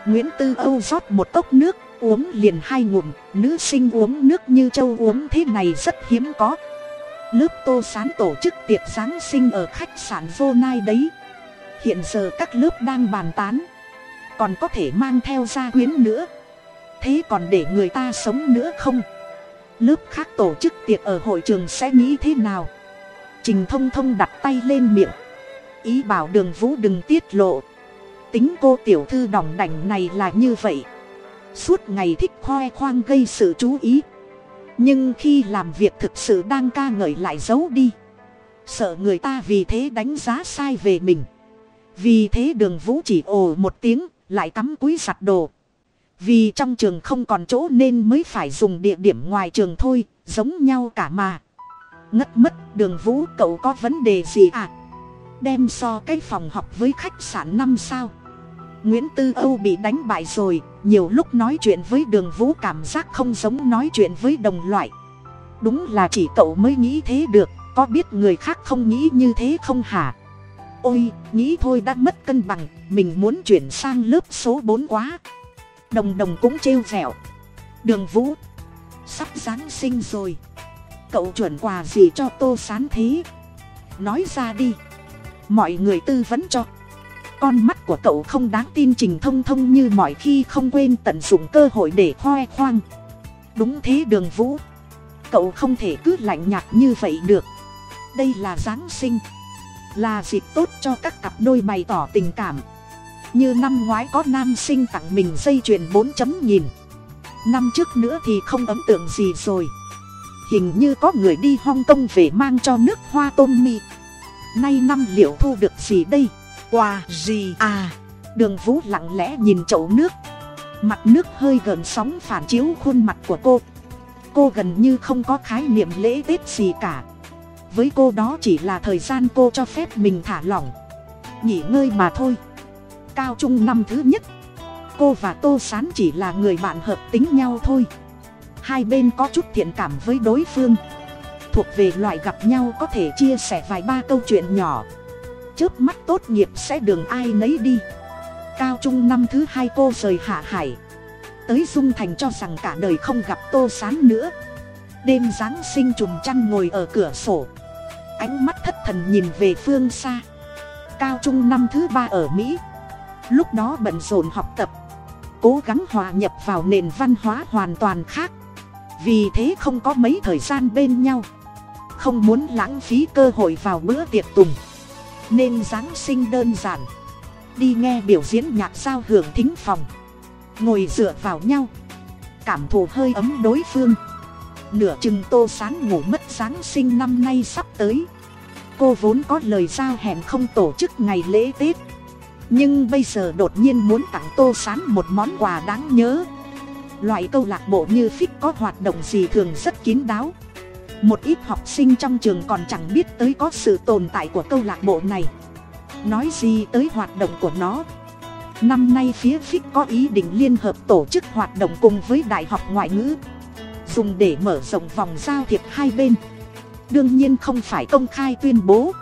Nguyễn tư âu rót một cốc nước uống liền hai ngụm, nữ sinh uống nước như châu uống thế này rất hiếm có. Lớp tô sán tổ chức tiệc giáng sinh ở khách sạn vô nai đấy. Hiện giờ các lớp đang bàn tán. Còn có thể mang theo gia quyến nữa. Thế còn để người ta sống nữa không? Lớp khác tổ chức tiệc ở hội trường sẽ nghĩ thế nào? Trình thông thông đặt tay lên miệng. Ý bảo đường vũ đừng tiết lộ. Tính cô tiểu thư đỏng đảnh này là như vậy suốt ngày thích khoe khoang gây sự chú ý. Nhưng khi làm việc thực sự đang ca ngợi lại giấu đi. Sợ người ta vì thế đánh giá sai về mình. Vì thế đường vũ chỉ ồ một tiếng, lại cắm cúi giặt đồ. Vì trong trường không còn chỗ nên mới phải dùng địa điểm ngoài trường thôi, giống nhau cả mà. Ngất mất, đường vũ, cậu có vấn đề gì à? Đem so cái phòng học với khách sạn năm sao? Nguyễn tư âu bị đánh bại rồi, nhiều lúc nói chuyện với đường vũ cảm giác không giống nói chuyện với đồng loại. Đúng là chỉ cậu mới nghĩ thế được, có biết người khác không nghĩ như thế không hả? Ôi, nghĩ thôi đã mất cân bằng, mình muốn chuyển sang lớp số bốn quá. Đồng đồng cũng trêu vẹo đường vũ, sắp giáng sinh rồi. Cậu chuẩn quà gì cho tô sán thế? Nói ra đi. Mọi người tư vấn cho con mắt của cậu không đáng tin trình thông thông như mọi khi không quên tận dụng cơ hội để khoe khoang. Đúng thế đường vũ. Cậu không thể cứ lạnh nhạt như vậy được. Đây là giáng sinh. Là dịp tốt cho các cặp đôi bày tỏ tình cảm. Như năm ngoái có nam sinh tặng mình dây chuyền bốn chấm nhìn năm trước nữa thì không ấn tượng gì rồi. Hình như có người đi hong kong về mang cho nước hoa tôm mi. Nay năm liệu thu được gì đây? Quà gì à đường vũ lặng lẽ nhìn chậu nước. Mặt nước hơi gần sóng phản chiếu khuôn mặt của cô. Cô gần như không có khái niệm lễ tết gì cả. Với cô đó chỉ là thời gian cô cho phép mình thả lỏng. Nghỉ ngơi mà thôi. Cao trung năm thứ nhất. Cô và tô s á n chỉ là người bạn hợp tính nhau thôi. Hai bên có chút thiện cảm với đối phương. Thuộc về loại gặp nhau có thể chia sẻ vài ba câu chuyện nhỏ trước mắt tốt nghiệp sẽ đường ai nấy đi. Cao trung năm thứ hai cô rời hạ hải. Tới dung thành cho rằng cả đời không gặp tô s á n nữa. Đêm giáng sinh chùm chăn ngồi ở cửa sổ. Ánh mắt thất thần nhìn về phương xa. Cao trung năm thứ ba ở mỹ. Lúc đó bận rộn học tập. Cố gắng hòa nhập vào nền văn hóa hoàn toàn khác. Vì thế không có mấy thời gian bên nhau. Không muốn lãng phí cơ hội vào bữa tiệc tùng nên giáng sinh đơn giản. Đi nghe biểu diễn nhạc giao hưởng thính phòng. Ngồi dựa vào nhau. Cảm thụ hơi ấm đối phương. Nửa chừng tô sán ngủ mất giáng sinh năm nay sắp tới. Cô vốn có lời giao hẹn không tổ chức ngày lễ tết. Nhưng bây giờ đột nhiên muốn tặng tô sán một món quà đáng nhớ. Loại câu lạc bộ như phích có hoạt động gì thường rất kín đáo một ít học sinh trong trường còn chẳng biết tới có sự tồn tại của câu lạc bộ này. Nói gì tới hoạt động của nó? Năm nay phía phích có ý định liên hợp tổ chức hoạt động cùng với đại học ngoại ngữ. Dùng để mở rộng vòng giao thiệp hai bên. Đương nhiên không phải công khai tuyên bố.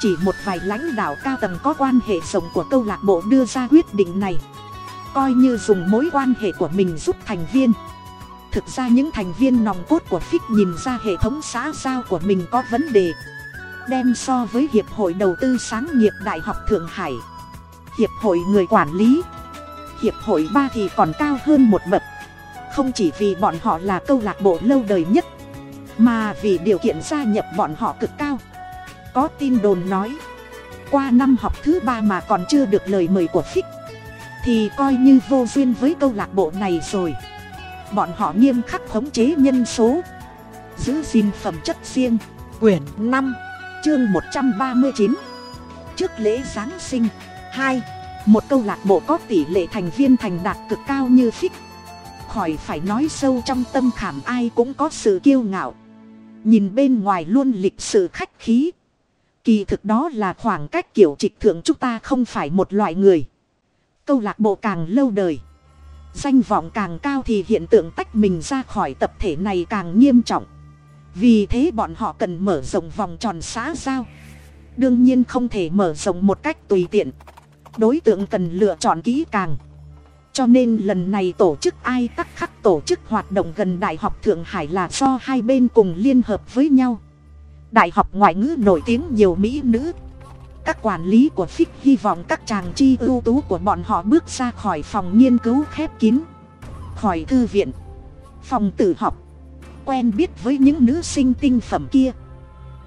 Chỉ một vài lãnh đạo cao tầng có quan hệ rộng của câu lạc bộ đưa ra quyết định này. Coi như dùng mối quan hệ của mình giúp thành viên thực ra những thành viên nòng cốt của phích nhìn ra hệ thống xã giao của mình có vấn đề. Đem so với hiệp hội đầu tư sáng nghiệp đại học thượng hải. Hiệp hội người quản lý. Hiệp hội ba thì còn cao hơn một bậc. Không chỉ vì bọn họ là câu lạc bộ lâu đời nhất, mà vì điều kiện gia nhập bọn họ cực cao. Có tin đồn nói, qua năm học thứ ba mà còn chưa được lời mời của phích thì coi như vô duyên với câu lạc bộ này rồi bọn họ nghiêm khắc khống chế nhân số. Giữ gìn phẩm chất riêng. Quyển năm, chương một trăm ba mươi chín. Trước lễ giáng sinh, hai, một câu lạc bộ có tỷ lệ thành viên thành đạt cực cao như phích. Khỏi phải nói sâu trong tâm khảm ai cũng có sự kiêu ngạo. Nhìn bên ngoài luôn lịch sự khách khí. Kỳ thực đó là khoảng cách kiểu trịch thượng chúng ta không phải một loại người. Câu lạc bộ càng lâu đời. Danh vọng càng cao thì hiện tượng tách mình ra khỏi tập thể này càng nghiêm trọng. Vì thế bọn họ cần mở rộng vòng tròn xã giao. Đương nhiên không thể mở rộng một cách tùy tiện. Đối tượng cần lựa chọn kỹ càng. Cho nên lần này tổ chức ai tắc khắc tổ chức hoạt động gần Đại học Thượng Hải là do hai bên cùng liên hợp với nhau đại học ngoại ngữ nổi tiếng nhiều mỹ nữ các quản lý của phích hy vọng các chàng chi ưu tú của bọn họ bước ra khỏi phòng nghiên cứu khép kín. Khỏi thư viện. Phòng tự học. Quen biết với những nữ sinh tinh phẩm kia.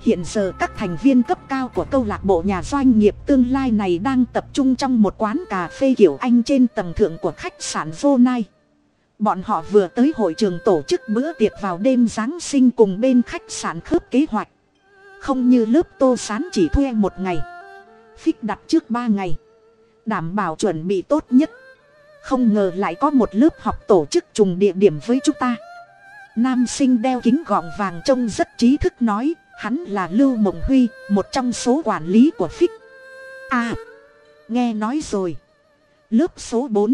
Hiện giờ các thành viên cấp cao của câu lạc bộ nhà doanh nghiệp tương lai này đang tập trung trong một quán cà phê kiểu anh trên tầng thượng của khách sạn vô nai bọn họ vừa tới hội trường tổ chức bữa tiệc vào đêm giáng sinh cùng bên khách sạn khớp kế hoạch. Không như lớp tô sán chỉ thuê một ngày phích đặt trước ba ngày. Đảm bảo chuẩn bị tốt nhất. Không ngờ lại có một lớp học tổ chức trùng địa điểm với chúng ta. Nam sinh đeo kính gọng vàng trông rất trí thức nói, hắn là lưu mộng huy, một trong số quản lý của phích à nghe nói rồi. Lớp số bốn.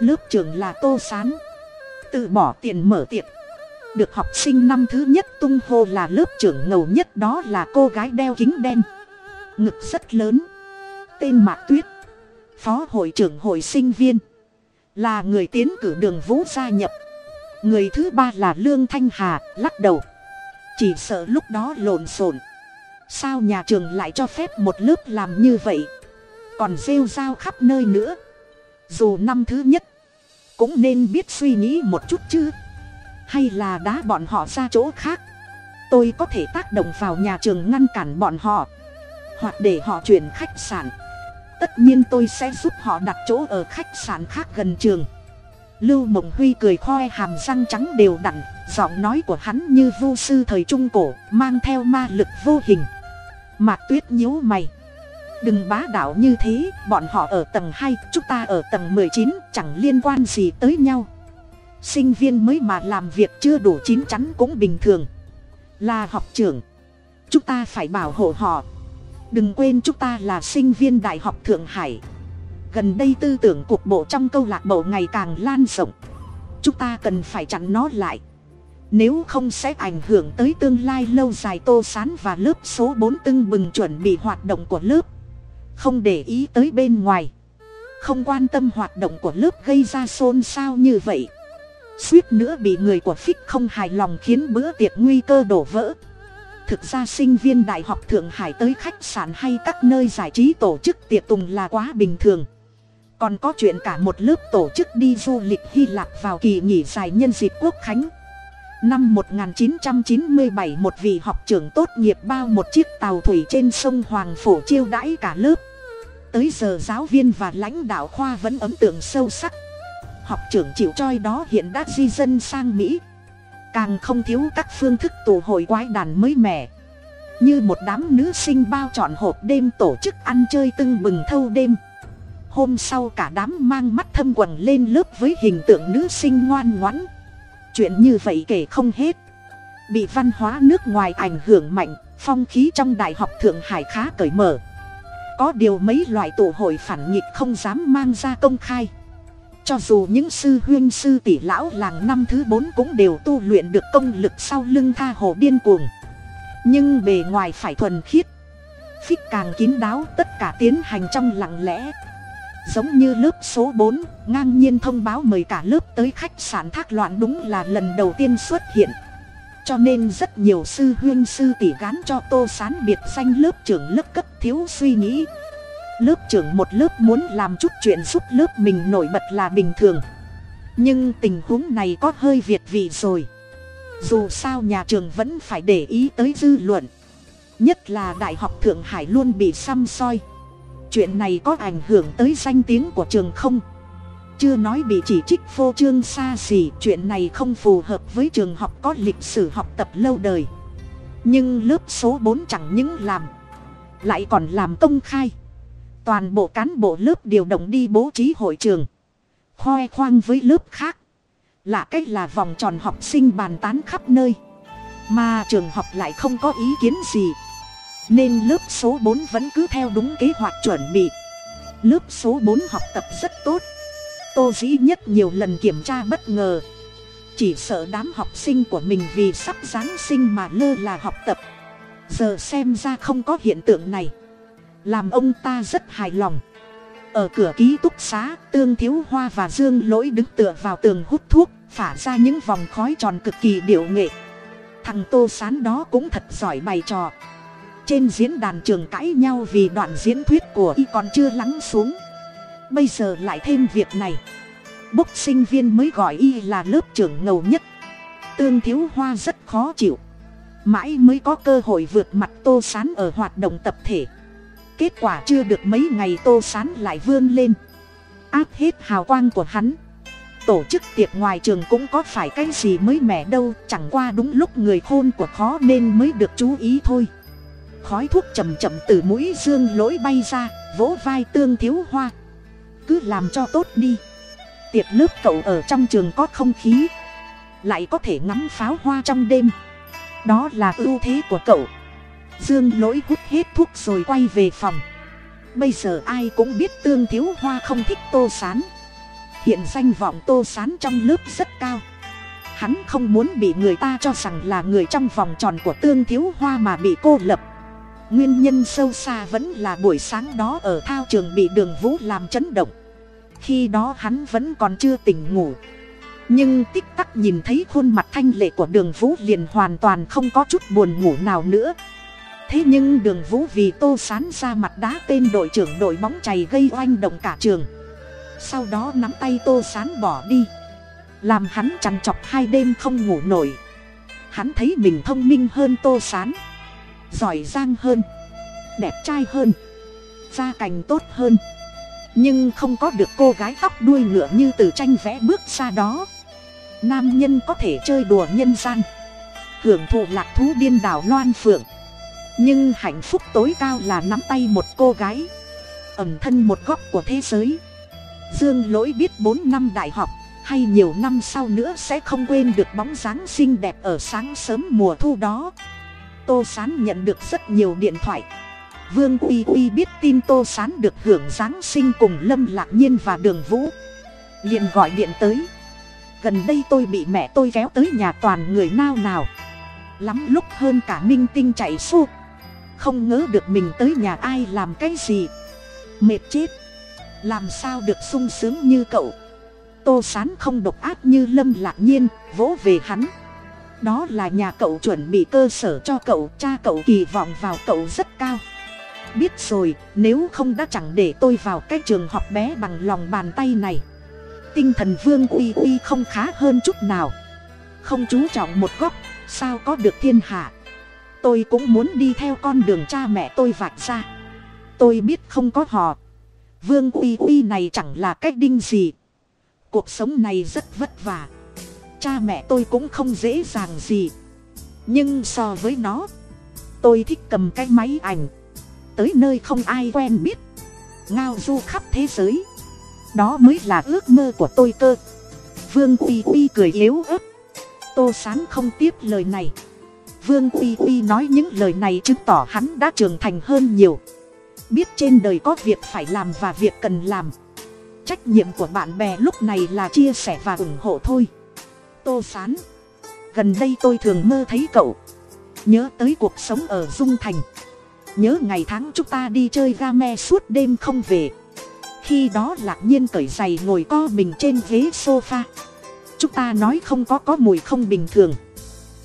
Lớp trưởng là tô sán. Tự bỏ tiền mở tiệc. Được học sinh năm thứ nhất tung hô là lớp trưởng ngầu nhất đó là cô gái đeo kính đen ngực rất lớn. Tên mạc tuyết. Phó hội trưởng hội sinh viên. Là người tiến cử đường vũ gia nhập. Người thứ ba là lương thanh hà, lắc đầu. Chỉ sợ lúc đó lộn xộn. Sao nhà trường lại cho phép một lớp làm như vậy? Còn rêu rao khắp nơi nữa. Dù năm thứ nhất, cũng nên biết suy nghĩ một chút chứ. Hay là đá bọn họ ra chỗ khác? Tôi có thể tác động vào nhà trường ngăn cản bọn họ hoặc để họ chuyển khách sạn. Tất nhiên tôi sẽ giúp họ đặt chỗ ở khách sạn khác gần trường. Lưu mộng huy cười khoe hàm răng trắng đều đặn, giọng nói của hắn như vô sư thời trung cổ, mang theo ma lực vô hình. Mạc tuyết nhíu mày. Đừng bá đạo như thế, bọn họ ở tầng hai, chúng ta ở tầng mười chín, chẳng liên quan gì tới nhau. Sinh viên mới mà làm việc chưa đủ chín chắn cũng bình thường. Là học trưởng, chúng ta phải bảo hộ họ đừng quên chúng ta là sinh viên đại học thượng hải. Gần đây tư tưởng cục bộ trong câu lạc bộ ngày càng lan rộng. Chúng ta cần phải chặn nó lại. Nếu không sẽ ảnh hưởng tới tương lai lâu dài tô sán và lớp số bốn tưng bừng chuẩn bị hoạt động của lớp. Không để ý tới bên ngoài. Không quan tâm hoạt động của lớp gây ra xôn xao như vậy. Suýt nữa bị người của phích không hài lòng khiến bữa tiệc nguy cơ đổ vỡ thực ra sinh viên đại học thượng hải tới khách sạn hay các nơi giải trí tổ chức tiệc tùng là quá bình thường. Còn có chuyện cả một lớp tổ chức đi du lịch hy lạp vào kỳ nghỉ dài nhân dịp quốc khánh. Năm 1997 một vị học trưởng tốt nghiệp bao một chiếc tàu thủy trên sông hoàng phổ chiêu đãi cả lớp. Tới giờ giáo viên và lãnh đạo khoa vẫn ấn tượng sâu sắc. Học trưởng chịu choi đó hiện đã di dân sang mỹ càng không thiếu các phương thức tụ hội quái đàn mới mẻ. Như một đám nữ sinh bao trọn hộp đêm tổ chức ăn chơi tưng bừng thâu đêm. Hôm sau cả đám mang mắt thâm quần lên lớp với hình tượng nữ sinh ngoan ngoãn. Chuyện như vậy kể không hết. Bị văn hóa nước ngoài ảnh hưởng mạnh, phong khí trong đại học thượng hải khá cởi mở. Có điều mấy loại tụ hội phản nghịch không dám mang ra công khai cho dù những sư huyên sư tỷ lão làng năm thứ bốn cũng đều tu luyện được công lực sau lưng tha hồ điên cuồng. Nhưng bề ngoài phải thuần khiết. Phích càng kín đáo, tất cả tiến hành trong lặng lẽ. Giống như lớp số bốn, ngang nhiên thông báo mời cả lớp tới khách sạn thác loạn đúng là lần đầu tiên xuất hiện. Cho nên rất nhiều sư huyên sư tỷ gán cho tô sán biệt danh lớp trưởng lớp cấp thiếu suy nghĩ lớp trưởng một lớp muốn làm chút chuyện giúp lớp mình nổi bật là bình thường. Nhưng tình huống này có hơi việt vị rồi. Dù sao nhà trường vẫn phải để ý tới dư luận. Nhất là đại học thượng hải luôn bị xăm soi. Chuyện này có ảnh hưởng tới danh tiếng của trường không? Chưa nói bị chỉ trích phô trương xa xỉ, chuyện này không phù hợp với trường học có lịch sử học tập lâu đời. Nhưng lớp số bốn chẳng những làm, lại còn làm công khai toàn bộ cán bộ lớp điều động đi bố trí hội trường. Khoe khoang với lớp khác. Là cách là vòng tròn học sinh bàn tán khắp nơi. Mà trường học lại không có ý kiến gì. Nên lớp số bốn vẫn cứ theo đúng kế hoạch chuẩn bị. Lớp số bốn học tập rất tốt. Tô dĩ nhất nhiều lần kiểm tra bất ngờ. Chỉ sợ đám học sinh của mình vì sắp giáng sinh mà lơ là học tập. Giờ xem ra không có hiện tượng này làm ông ta rất hài lòng. Ở cửa ký túc xá, tương thiếu hoa và dương lỗi đứng tựa vào tường hút thuốc, phả ra những vòng khói tròn cực kỳ điệu nghệ. Thằng tô sán đó cũng thật giỏi bày trò. Trên diễn đàn trường cãi nhau vì đoạn diễn thuyết của y còn chưa lắng xuống. Bây giờ lại thêm việc này. Bốc sinh viên mới gọi y là lớp trưởng ngầu nhất. Tương thiếu hoa rất khó chịu. Mãi mới có cơ hội vượt mặt tô sán ở hoạt động tập thể kết quả chưa được mấy ngày tô sán lại vươn lên. Áp hết hào quang của hắn. Tổ chức tiệc ngoài trường cũng có phải cái gì mới mẻ đâu, chẳng qua đúng lúc người khôn của khó nên mới được chú ý thôi. Khói thuốc chầm chậm từ mũi dương lỗi bay ra, vỗ vai tương thiếu hoa. Cứ làm cho tốt đi. Tiệc lớp cậu ở trong trường có không khí. Lại có thể ngắm pháo hoa trong đêm. Đó là ưu thế của cậu dương lỗi hút hết thuốc rồi quay về phòng. Bây giờ ai cũng biết tương thiếu hoa không thích tô sán. Hiện danh vọng tô sán trong lớp rất cao. Hắn không muốn bị người ta cho rằng là người trong vòng tròn của tương thiếu hoa mà bị cô lập. Nguyên nhân sâu xa vẫn là buổi sáng đó ở thao trường bị đường vũ làm chấn động. Khi đó hắn vẫn còn chưa tỉnh ngủ. Nhưng tích tắc nhìn thấy khuôn mặt thanh lệ của đường vũ liền hoàn toàn không có chút buồn ngủ nào nữa thế nhưng đường vũ vì tô sán ra mặt đá tên đội trưởng đội bóng chày gây oanh động cả trường. Sau đó nắm tay tô sán bỏ đi. Làm hắn chằn chọc hai đêm không ngủ nổi. Hắn thấy mình thông minh hơn tô sán. Giỏi giang hơn. Đẹp trai hơn. Gia cảnh tốt hơn. Nhưng không có được cô gái tóc đuôi ngựa như từ tranh vẽ bước xa đó. Nam nhân có thể chơi đùa nhân gian. Hưởng thụ lạc thú điên đảo loan phượng nhưng hạnh phúc tối cao là nắm tay một cô gái. Ẩm thân một góc của thế giới. Dương lỗi biết bốn năm đại học, hay nhiều năm sau nữa sẽ không quên được bóng dáng xinh đẹp ở sáng sớm mùa thu đó. Tô sán nhận được rất nhiều điện thoại. Vương uy uy biết tin tô sán được hưởng giáng sinh cùng lâm lạc nhiên và đường vũ. Liền gọi điện tới. Gần đây tôi bị mẹ tôi kéo tới nhà toàn người nao nào. Lắm lúc hơn cả minh tinh chạy xô không ngớ được mình tới nhà ai làm cái gì. Mệt chết. Làm sao được sung sướng như cậu. Tô sán không độc ác như lâm lạc nhiên, vỗ về hắn. Đó là nhà cậu chuẩn bị cơ sở cho cậu, cha cậu kỳ vọng vào cậu rất cao. Biết rồi, nếu không đã chẳng để tôi vào cái trường học bé bằng lòng bàn tay này. Tinh thần vương uy uy không khá hơn chút nào. Không chú trọng một góc, sao có được thiên hạ tôi cũng muốn đi theo con đường cha mẹ tôi vạch ra. Tôi biết không có họ. Vương uy uy này chẳng là cách đinh gì. Cuộc sống này rất vất vả. Cha mẹ tôi cũng không dễ dàng gì. Nhưng so với nó, tôi thích cầm cái máy ảnh. Tới nơi không ai quen biết. Ngao du khắp thế giới. Đó mới là ước mơ của tôi cơ. Vương uy uy cười yếu ớt. Tô sán không tiếp lời này vương uy uy nói những lời này chứng tỏ hắn đã trưởng thành hơn nhiều. Biết trên đời có việc phải làm và việc cần làm. Trách nhiệm của bạn bè lúc này là chia sẻ và ủng hộ thôi. Tô sán, gần đây tôi thường mơ thấy cậu. Nhớ tới cuộc sống ở dung thành. Nhớ ngày tháng chúng ta đi chơi ga me suốt đêm không về. Khi đó lạc nhiên cởi giày ngồi co mình trên ghế sofa. Chúng ta nói không có có mùi không bình thường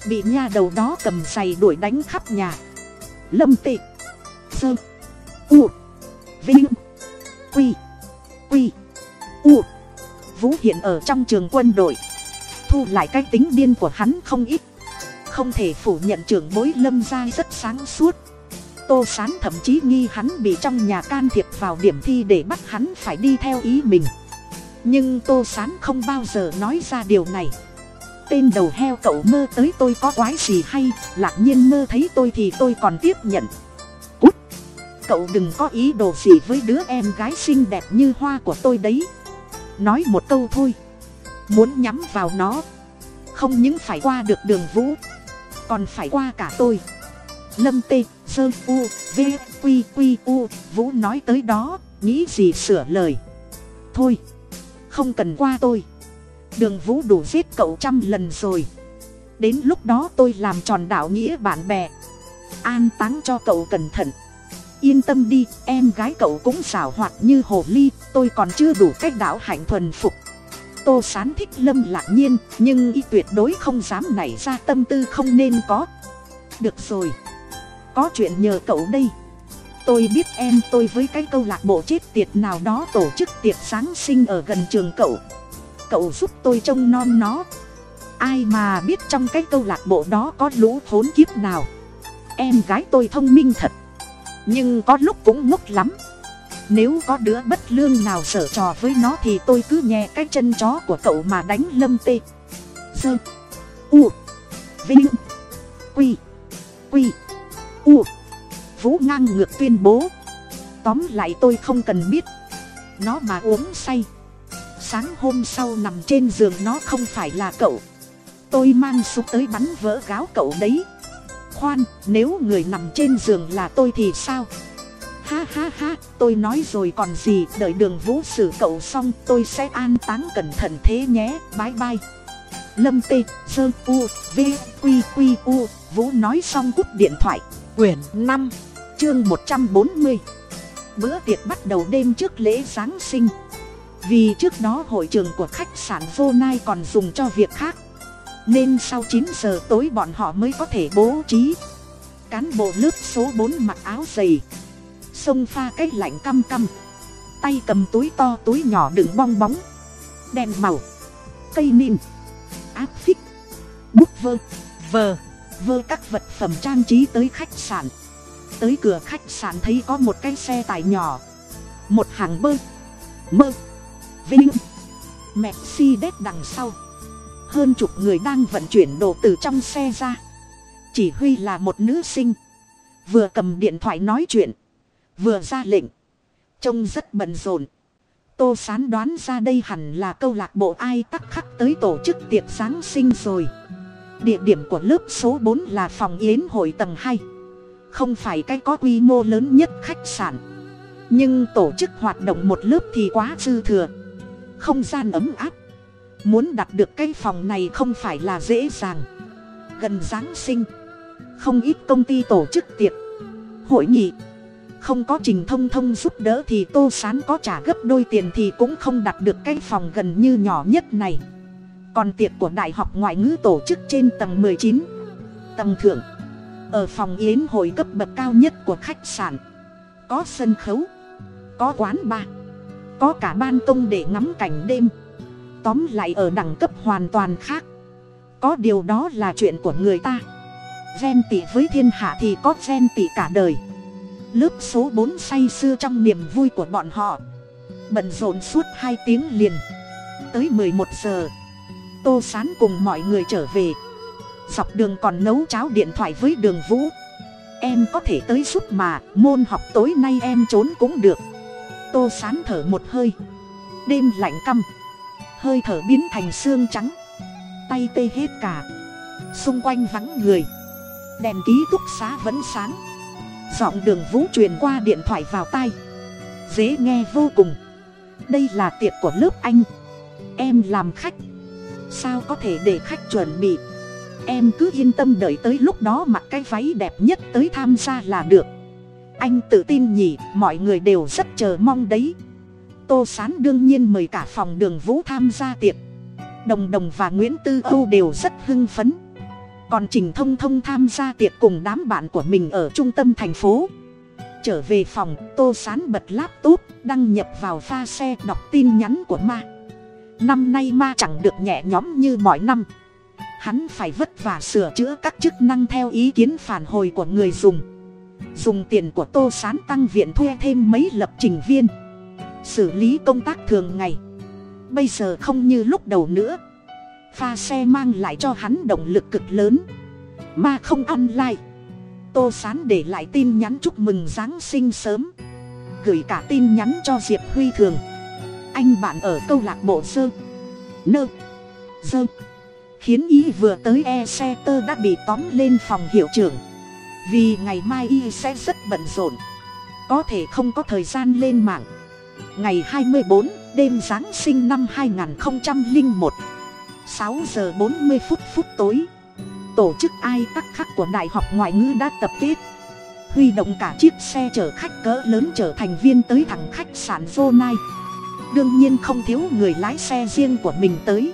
bị nha đầu đó cầm giày đuổi đánh khắp nhà. Lâm tị. Sơ. U. Vinh. Quy. Quy. U. Vũ hiện ở trong trường quân đội. Thu lại cái tính điên của hắn không ít. Không thể phủ nhận trưởng bối lâm gia rất sáng suốt. Tô sán thậm chí nghi hắn bị trong nhà can thiệp vào điểm thi để bắt hắn phải đi theo ý mình. Nhưng tô sán không bao giờ nói ra điều này tên đầu heo cậu mơ tới tôi có quái gì hay, lạc nhiên mơ thấy tôi thì tôi còn tiếp nhận. Cút! Cậu đừng có ý đồ gì với đứa em gái xinh đẹp như hoa của tôi đấy. Nói một câu thôi. Muốn nhắm vào nó. Không những phải qua được đường vũ, còn phải qua cả tôi. Lâm tê, sơ u, v, q q, u, vũ nói tới đó, nghĩ gì sửa lời. Thôi, không cần qua tôi đường vũ đủ giết cậu trăm lần rồi. Đến lúc đó tôi làm tròn đạo nghĩa bạn bè. An táng cho cậu cẩn thận. Yên tâm đi, em gái cậu cũng xảo hoạt như hồ ly, tôi còn chưa đủ cách đạo hạnh thuần phục. Tô sán thích lâm lạc nhiên, nhưng y tuyệt đối không dám nảy ra tâm tư không nên có. Được rồi. Có chuyện nhờ cậu đây. Tôi biết em, tôi với cái câu lạc bộ chết tiệt nào đó tổ chức tiệc giáng sinh ở gần trường cậu cậu giúp tôi trông non nó. Ai mà biết trong cái câu lạc bộ đó có lũ khốn kiếp nào. Em gái tôi thông minh thật. Nhưng có lúc cũng ngốc lắm. Nếu có đứa bất lương nào sở trò với nó thì tôi cứ nhẹ cái chân chó của cậu mà đánh lâm tê. Sơ, u, vinh, quy quy, u. Vũ ngang ngược tuyên bố. Tóm lại tôi không cần biết. Nó mà uống say sáng hôm sau nằm trên giường nó không phải là cậu. Tôi mang súng tới bắn vỡ gáo cậu đấy. Khoan, nếu người nằm trên giường là tôi thì sao? Ha ha ha, tôi nói rồi còn gì, đợi đường vũ xử cậu xong tôi sẽ an táng cẩn thận thế nhé bái bai lâm tê, sơ, u, v q q u, vũ nói xong cúp điện thoại. Quyển năm, chương một trăm bốn mươi. Bữa tiệc bắt đầu đêm trước lễ giáng sinh vì trước đó hội trường của khách sạn vô nai còn dùng cho việc khác. Nên sau chín giờ tối bọn họ mới có thể bố trí. Cán bộ lớp số bốn mặc áo dày. Xông pha cái lạnh căm căm. Tay cầm túi to túi nhỏ đựng bong bóng. Đèn màu. Cây nim áp phích. Bút vơ. Vờ. Vơ các vật phẩm trang trí tới khách sạn. Tới cửa khách sạn thấy có một cái xe tải nhỏ. Một hàng bơ. Mơ vinh mercedes đằng sau. Hơn chục người đang vận chuyển đồ từ trong xe ra. Chỉ huy là một nữ sinh. Vừa cầm điện thoại nói chuyện. Vừa ra lệnh. Trông rất bận rộn. Tô sán đoán ra đây hẳn là câu lạc bộ ai tắc khắc tới tổ chức tiệc giáng sinh rồi. Địa điểm của lớp số bốn là phòng yến hội tầng hai. Không phải cái có quy mô lớn nhất khách sạn. Nhưng tổ chức hoạt động một lớp thì quá dư thừa không gian ấm áp. Muốn đặt được cái phòng này không phải là dễ dàng. Gần giáng sinh, không ít công ty tổ chức tiệc, hội nghị. Không có trình thông thông giúp đỡ thì tô sán có trả gấp đôi tiền thì cũng không đặt được cái phòng gần như nhỏ nhất này. Còn tiệc của đại học ngoại ngữ tổ chức trên tầng chín, tầng thượng. Ở phòng yến hội cấp bậc cao nhất của khách sạn. Có sân khấu, có quán bar có cả ban công để ngắm cảnh đêm. Tóm lại ở đẳng cấp hoàn toàn khác. Có điều đó là chuyện của người ta. Ghen tị với thiên hạ thì có ghen tị cả đời. Lớp số bốn say sưa trong niềm vui của bọn họ. Bận rộn suốt hai tiếng liền. Tới mười một giờ, tô sán cùng mọi người trở về. Dọc đường còn nấu cháo điện thoại với đường vũ. Em có thể tới giúp mà, môn học tối nay em trốn cũng được tô sán thở một hơi. Đêm lạnh căm. Hơi thở biến thành xương trắng. Tay tê hết cả. Xung quanh vắng người. Đèn ký túc xá vẫn sáng. Giọng đường vũ truyền qua điện thoại vào tai. Dễ nghe vô cùng. Đây là tiệc của lớp anh. Em làm khách. Sao có thể để khách chuẩn bị? Em cứ yên tâm đợi tới lúc đó mặc cái váy đẹp nhất tới tham gia là được anh tự tin nhỉ, mọi người đều rất chờ mong đấy. Tô sán đương nhiên mời cả phòng đường vũ tham gia tiệc. Đồng đồng và nguyễn tư âu đều rất hưng phấn. Còn trình thông thông tham gia tiệc cùng đám bạn của mình ở trung tâm thành phố. Trở về phòng, tô sán bật laptop, đăng nhập vào pha xe đọc tin nhắn của ma. Năm nay ma chẳng được nhẹ nhõm như mọi năm. Hắn phải vất vả sửa chữa các chức năng theo ý kiến phản hồi của người dùng dùng tiền của tô sán tăng viện thuê thêm mấy lập trình viên. Xử lý công tác thường ngày. Bây giờ không như lúc đầu nữa. Pha xe mang lại cho hắn động lực cực lớn. Mà không ăn like tô sán để lại tin nhắn chúc mừng giáng sinh sớm. Gửi cả tin nhắn cho diệp huy thường. Anh bạn ở câu lạc bộ sơ. Nơ. Dơ khiến ý vừa tới e xe tơ đã bị tóm lên phòng hiệu trưởng vì ngày mai y sẽ rất bận rộn. Có thể không có thời gian lên mạng. Ngày hai mươi bốn, đêm giáng sinh năm hai nghìn một, sáu giờ bốn mươi phút phút tối, tổ chức ai tắc khắc của đại học ngoại ngữ đã tập kết. Huy động cả chiếc xe chở khách cỡ lớn chở thành viên tới thẳng khách sạn vô nai đương nhiên không thiếu người lái xe riêng của mình tới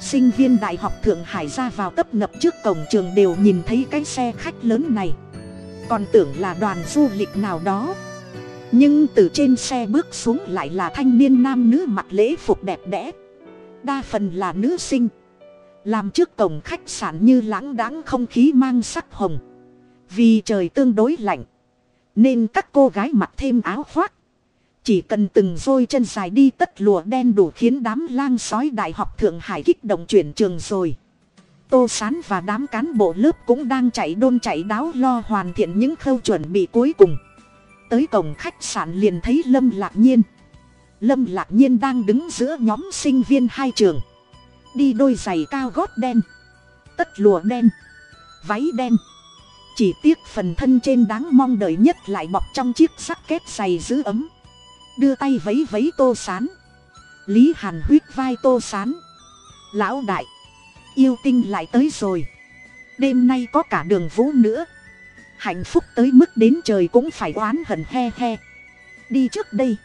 sinh viên đại học thượng hải ra vào tấp nập trước cổng trường đều nhìn thấy cái xe khách lớn này. Còn tưởng là đoàn du lịch nào đó. Nhưng từ trên xe bước xuống lại là thanh niên nam nữ mặc lễ phục đẹp đẽ. Đa phần là nữ sinh. Làm trước cổng khách sạn như lãng đãng không khí mang sắc hồng. Vì trời tương đối lạnh, nên các cô gái mặc thêm áo khoác chỉ cần từng dôi chân dài đi tất lùa đen đủ khiến đám lang sói đại học thượng hải kích động chuyển trường rồi. Tô sán và đám cán bộ lớp cũng đang chạy đôn chạy đáo lo hoàn thiện những khâu chuẩn bị cuối cùng. Tới cổng khách sạn liền thấy lâm lạc nhiên. Lâm lạc nhiên đang đứng giữa nhóm sinh viên hai trường. Đi đôi giày cao gót đen, tất lùa đen, váy đen. Chỉ tiếc phần thân trên đáng mong đợi nhất lại bọc trong chiếc sắc kết giày giữ ấm đưa tay vấy vấy tô sán. Lý hàn huyết vai tô sán. Lão đại, yêu tinh lại tới rồi. Đêm nay có cả đường vũ nữa. Hạnh phúc tới mức đến trời cũng phải oán hận he he. Đi trước đây.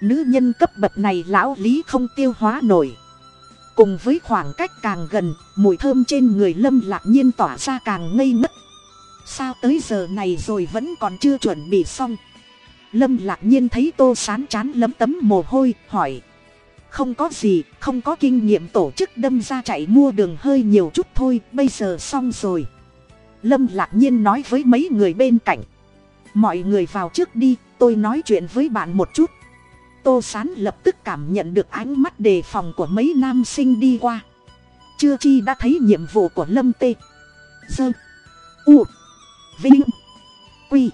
Nữ nhân cấp bậc này lão lý không tiêu hóa nổi. Cùng với khoảng cách càng gần, mùi thơm trên người lâm lạc nhiên tỏa ra càng ngây ngất. Sao tới giờ này rồi vẫn còn chưa chuẩn bị xong? Lâm lạc nhiên thấy tô sán chán lấm tấm mồ hôi, hỏi. Không có gì, không có kinh nghiệm tổ chức đâm ra chạy mua đường hơi nhiều chút thôi, bây giờ xong rồi. Lâm lạc nhiên nói với mấy người bên cạnh. Mọi người vào trước đi, tôi nói chuyện với bạn một chút. Tô sán lập tức cảm nhận được ánh mắt đề phòng của mấy nam sinh đi qua. Chưa chi đã thấy nhiệm vụ của lâm tê. Dơ u. Vinh. Quy.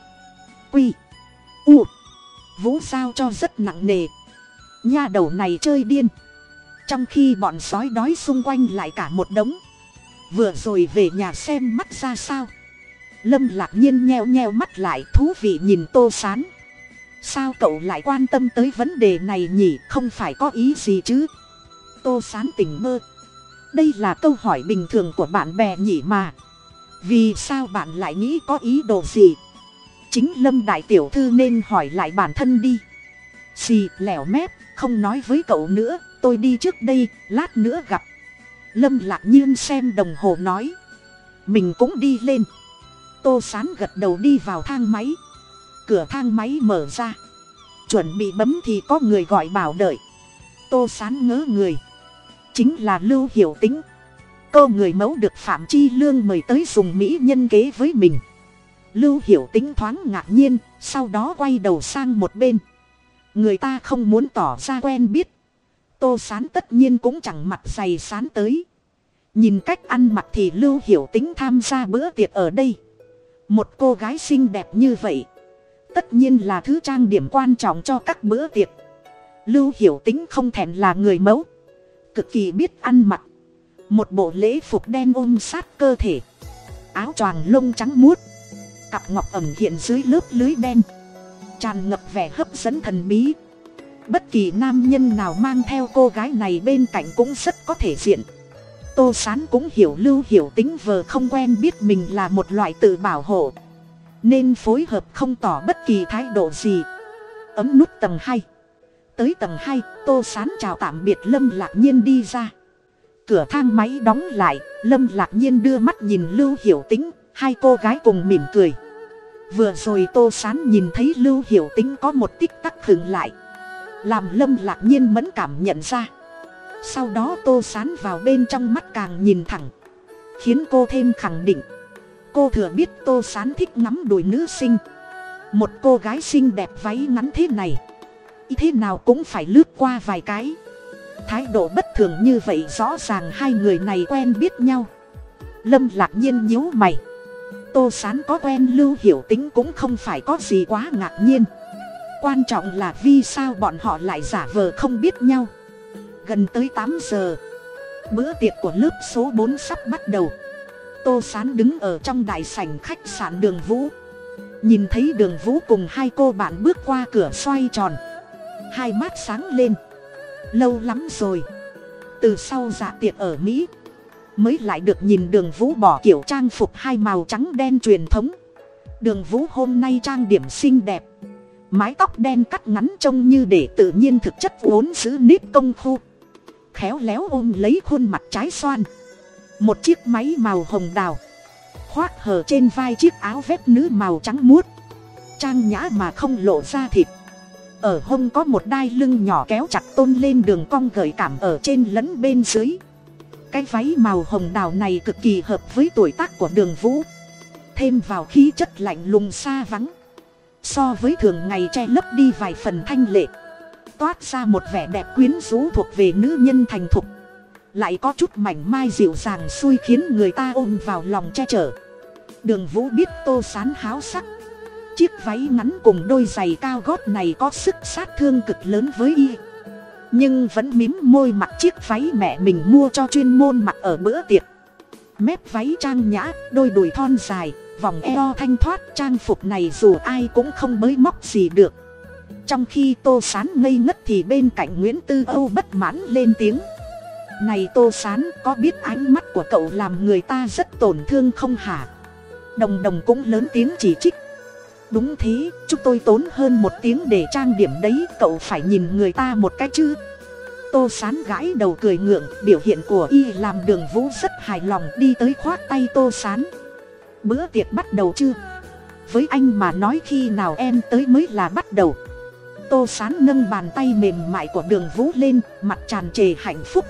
Quy u. Vũ sao cho rất nặng nề. Nha đầu này chơi điên. Trong khi bọn sói đói xung quanh lại cả một đống. Vừa rồi về nhà xem mắt ra sao. Lâm lạc nhiên nheo nheo mắt lại thú vị nhìn tô sán. Sao cậu lại quan tâm tới vấn đề này nhỉ? Không phải có ý gì chứ? Tô sán tỉnh mơ. Đây là câu hỏi bình thường của bạn bè nhỉ mà. Vì sao bạn lại nghĩ có ý đồ gì? Chính lâm đại tiểu thư nên hỏi lại bản thân đi. Xì, lẻo mép, không nói với cậu nữa, tôi đi trước đây, lát nữa gặp. Lâm lạc nhiên xem đồng hồ nói. Mình cũng đi lên. Tô sán gật đầu đi vào thang máy. Cửa thang máy mở ra. Chuẩn bị bấm thì có người gọi bảo đợi. Tô sán ngớ người. Chính là lưu hiểu tính cô người mẫu được phạm chi lương mời tới dùng mỹ nhân kế với mình lưu hiểu tính thoáng ngạc nhiên, sau đó quay đầu sang một bên. Người ta không muốn tỏ ra quen biết. Tô sán tất nhiên cũng chẳng mặt dày sán tới. Nhìn cách ăn mặc thì lưu hiểu tính tham gia bữa tiệc ở đây. Một cô gái xinh đẹp như vậy, tất nhiên là thứ trang điểm quan trọng cho các bữa tiệc. Lưu hiểu tính không thèm là người mẫu, cực kỳ biết ăn mặc. Một bộ lễ phục đen ôm sát cơ thể. Áo choàng lông trắng muốt cặp ngọc ẩm hiện dưới lớp lưới đen. Tràn ngập vẻ hấp dẫn thần bí. Bất kỳ nam nhân nào mang theo cô gái này bên cạnh cũng rất có thể diện. Tô sán cũng hiểu lưu hiểu tính vờ không quen biết mình là một loại tự bảo hộ. Nên phối hợp không tỏ bất kỳ thái độ gì. Ấm nút tầng hai. Tới tầng hai, tô sán chào tạm biệt lâm lạc nhiên đi ra. Cửa thang máy đóng lại, lâm lạc nhiên đưa mắt nhìn lưu hiểu tính hai cô gái cùng mỉm cười. Vừa rồi tô sán nhìn thấy lưu hiểu tính có một tích tắc khựng lại. Làm lâm lạc nhiên mẫn cảm nhận ra. Sau đó tô sán vào bên trong mắt càng nhìn thẳng. Khiến cô thêm khẳng định. Cô thừa biết tô sán thích ngắm đùi nữ sinh. Một cô gái xinh đẹp váy ngắn thế này. Thế nào cũng phải lướt qua vài cái. Thái độ bất thường như vậy rõ ràng hai người này quen biết nhau. Lâm lạc nhiên nhíu mày tô sán có quen lưu hiểu tính cũng không phải có gì quá ngạc nhiên. Quan trọng là vì sao bọn họ lại giả vờ không biết nhau. Gần tới tám giờ, bữa tiệc của lớp số bốn sắp bắt đầu. Tô sán đứng ở trong đại sảnh khách sạn đường vũ. Nhìn thấy đường vũ cùng hai cô bạn bước qua cửa xoay tròn. Hai mắt sáng lên. Lâu lắm rồi. Từ sau dạ tiệc ở mỹ mới lại được nhìn đường vũ bỏ kiểu trang phục hai màu trắng đen truyền thống. Đường vũ hôm nay trang điểm xinh đẹp. Mái tóc đen cắt ngắn trông như để tự nhiên thực chất vốn giữ nếp công khu khéo léo ôm lấy khuôn mặt trái xoan. Một chiếc máy màu hồng đào. Khoác hở trên vai chiếc áo vét nữ màu trắng muốt. Trang nhã mà không lộ ra thịt. Ở hông có một đai lưng nhỏ kéo chặt tôn lên đường cong gợi cảm ở trên lẫn bên dưới cái váy màu hồng đào này cực kỳ hợp với tuổi tác của đường vũ. Thêm vào khí chất lạnh lùng xa vắng. So với thường ngày che lấp đi vài phần thanh lệ. Toát ra một vẻ đẹp quyến rũ thuộc về nữ nhân thành thục. Lại có chút mảnh mai dịu dàng xui khiến người ta ôm vào lòng che chở. Đường vũ biết tô sán háo sắc. Chiếc váy ngắn cùng đôi giày cao gót này có sức sát thương cực lớn với y nhưng vẫn mím môi mặc chiếc váy mẹ mình mua cho chuyên môn mặc ở bữa tiệc. Mép váy trang nhã, đôi đùi thon dài, vòng eo thanh thoát, trang phục này dù ai cũng không mới móc gì được. Trong khi tô sán ngây ngất thì bên cạnh nguyễn tư âu bất mãn lên tiếng. Này tô sán, có biết ánh mắt của cậu làm người ta rất tổn thương không hả? Đồng đồng cũng lớn tiếng chỉ trích đúng thế, chúng tôi tốn hơn một tiếng để trang điểm đấy, cậu phải nhìn người ta một cái chứ. Tô sán gãi đầu cười ngượng, biểu hiện của y làm đường vũ rất hài lòng, đi tới khoác tay tô sán. Bữa tiệc bắt đầu chưa? Với anh mà nói khi nào em tới mới là bắt đầu. Tô sán nâng bàn tay mềm mại của đường vũ lên, mặt tràn trề hạnh phúc.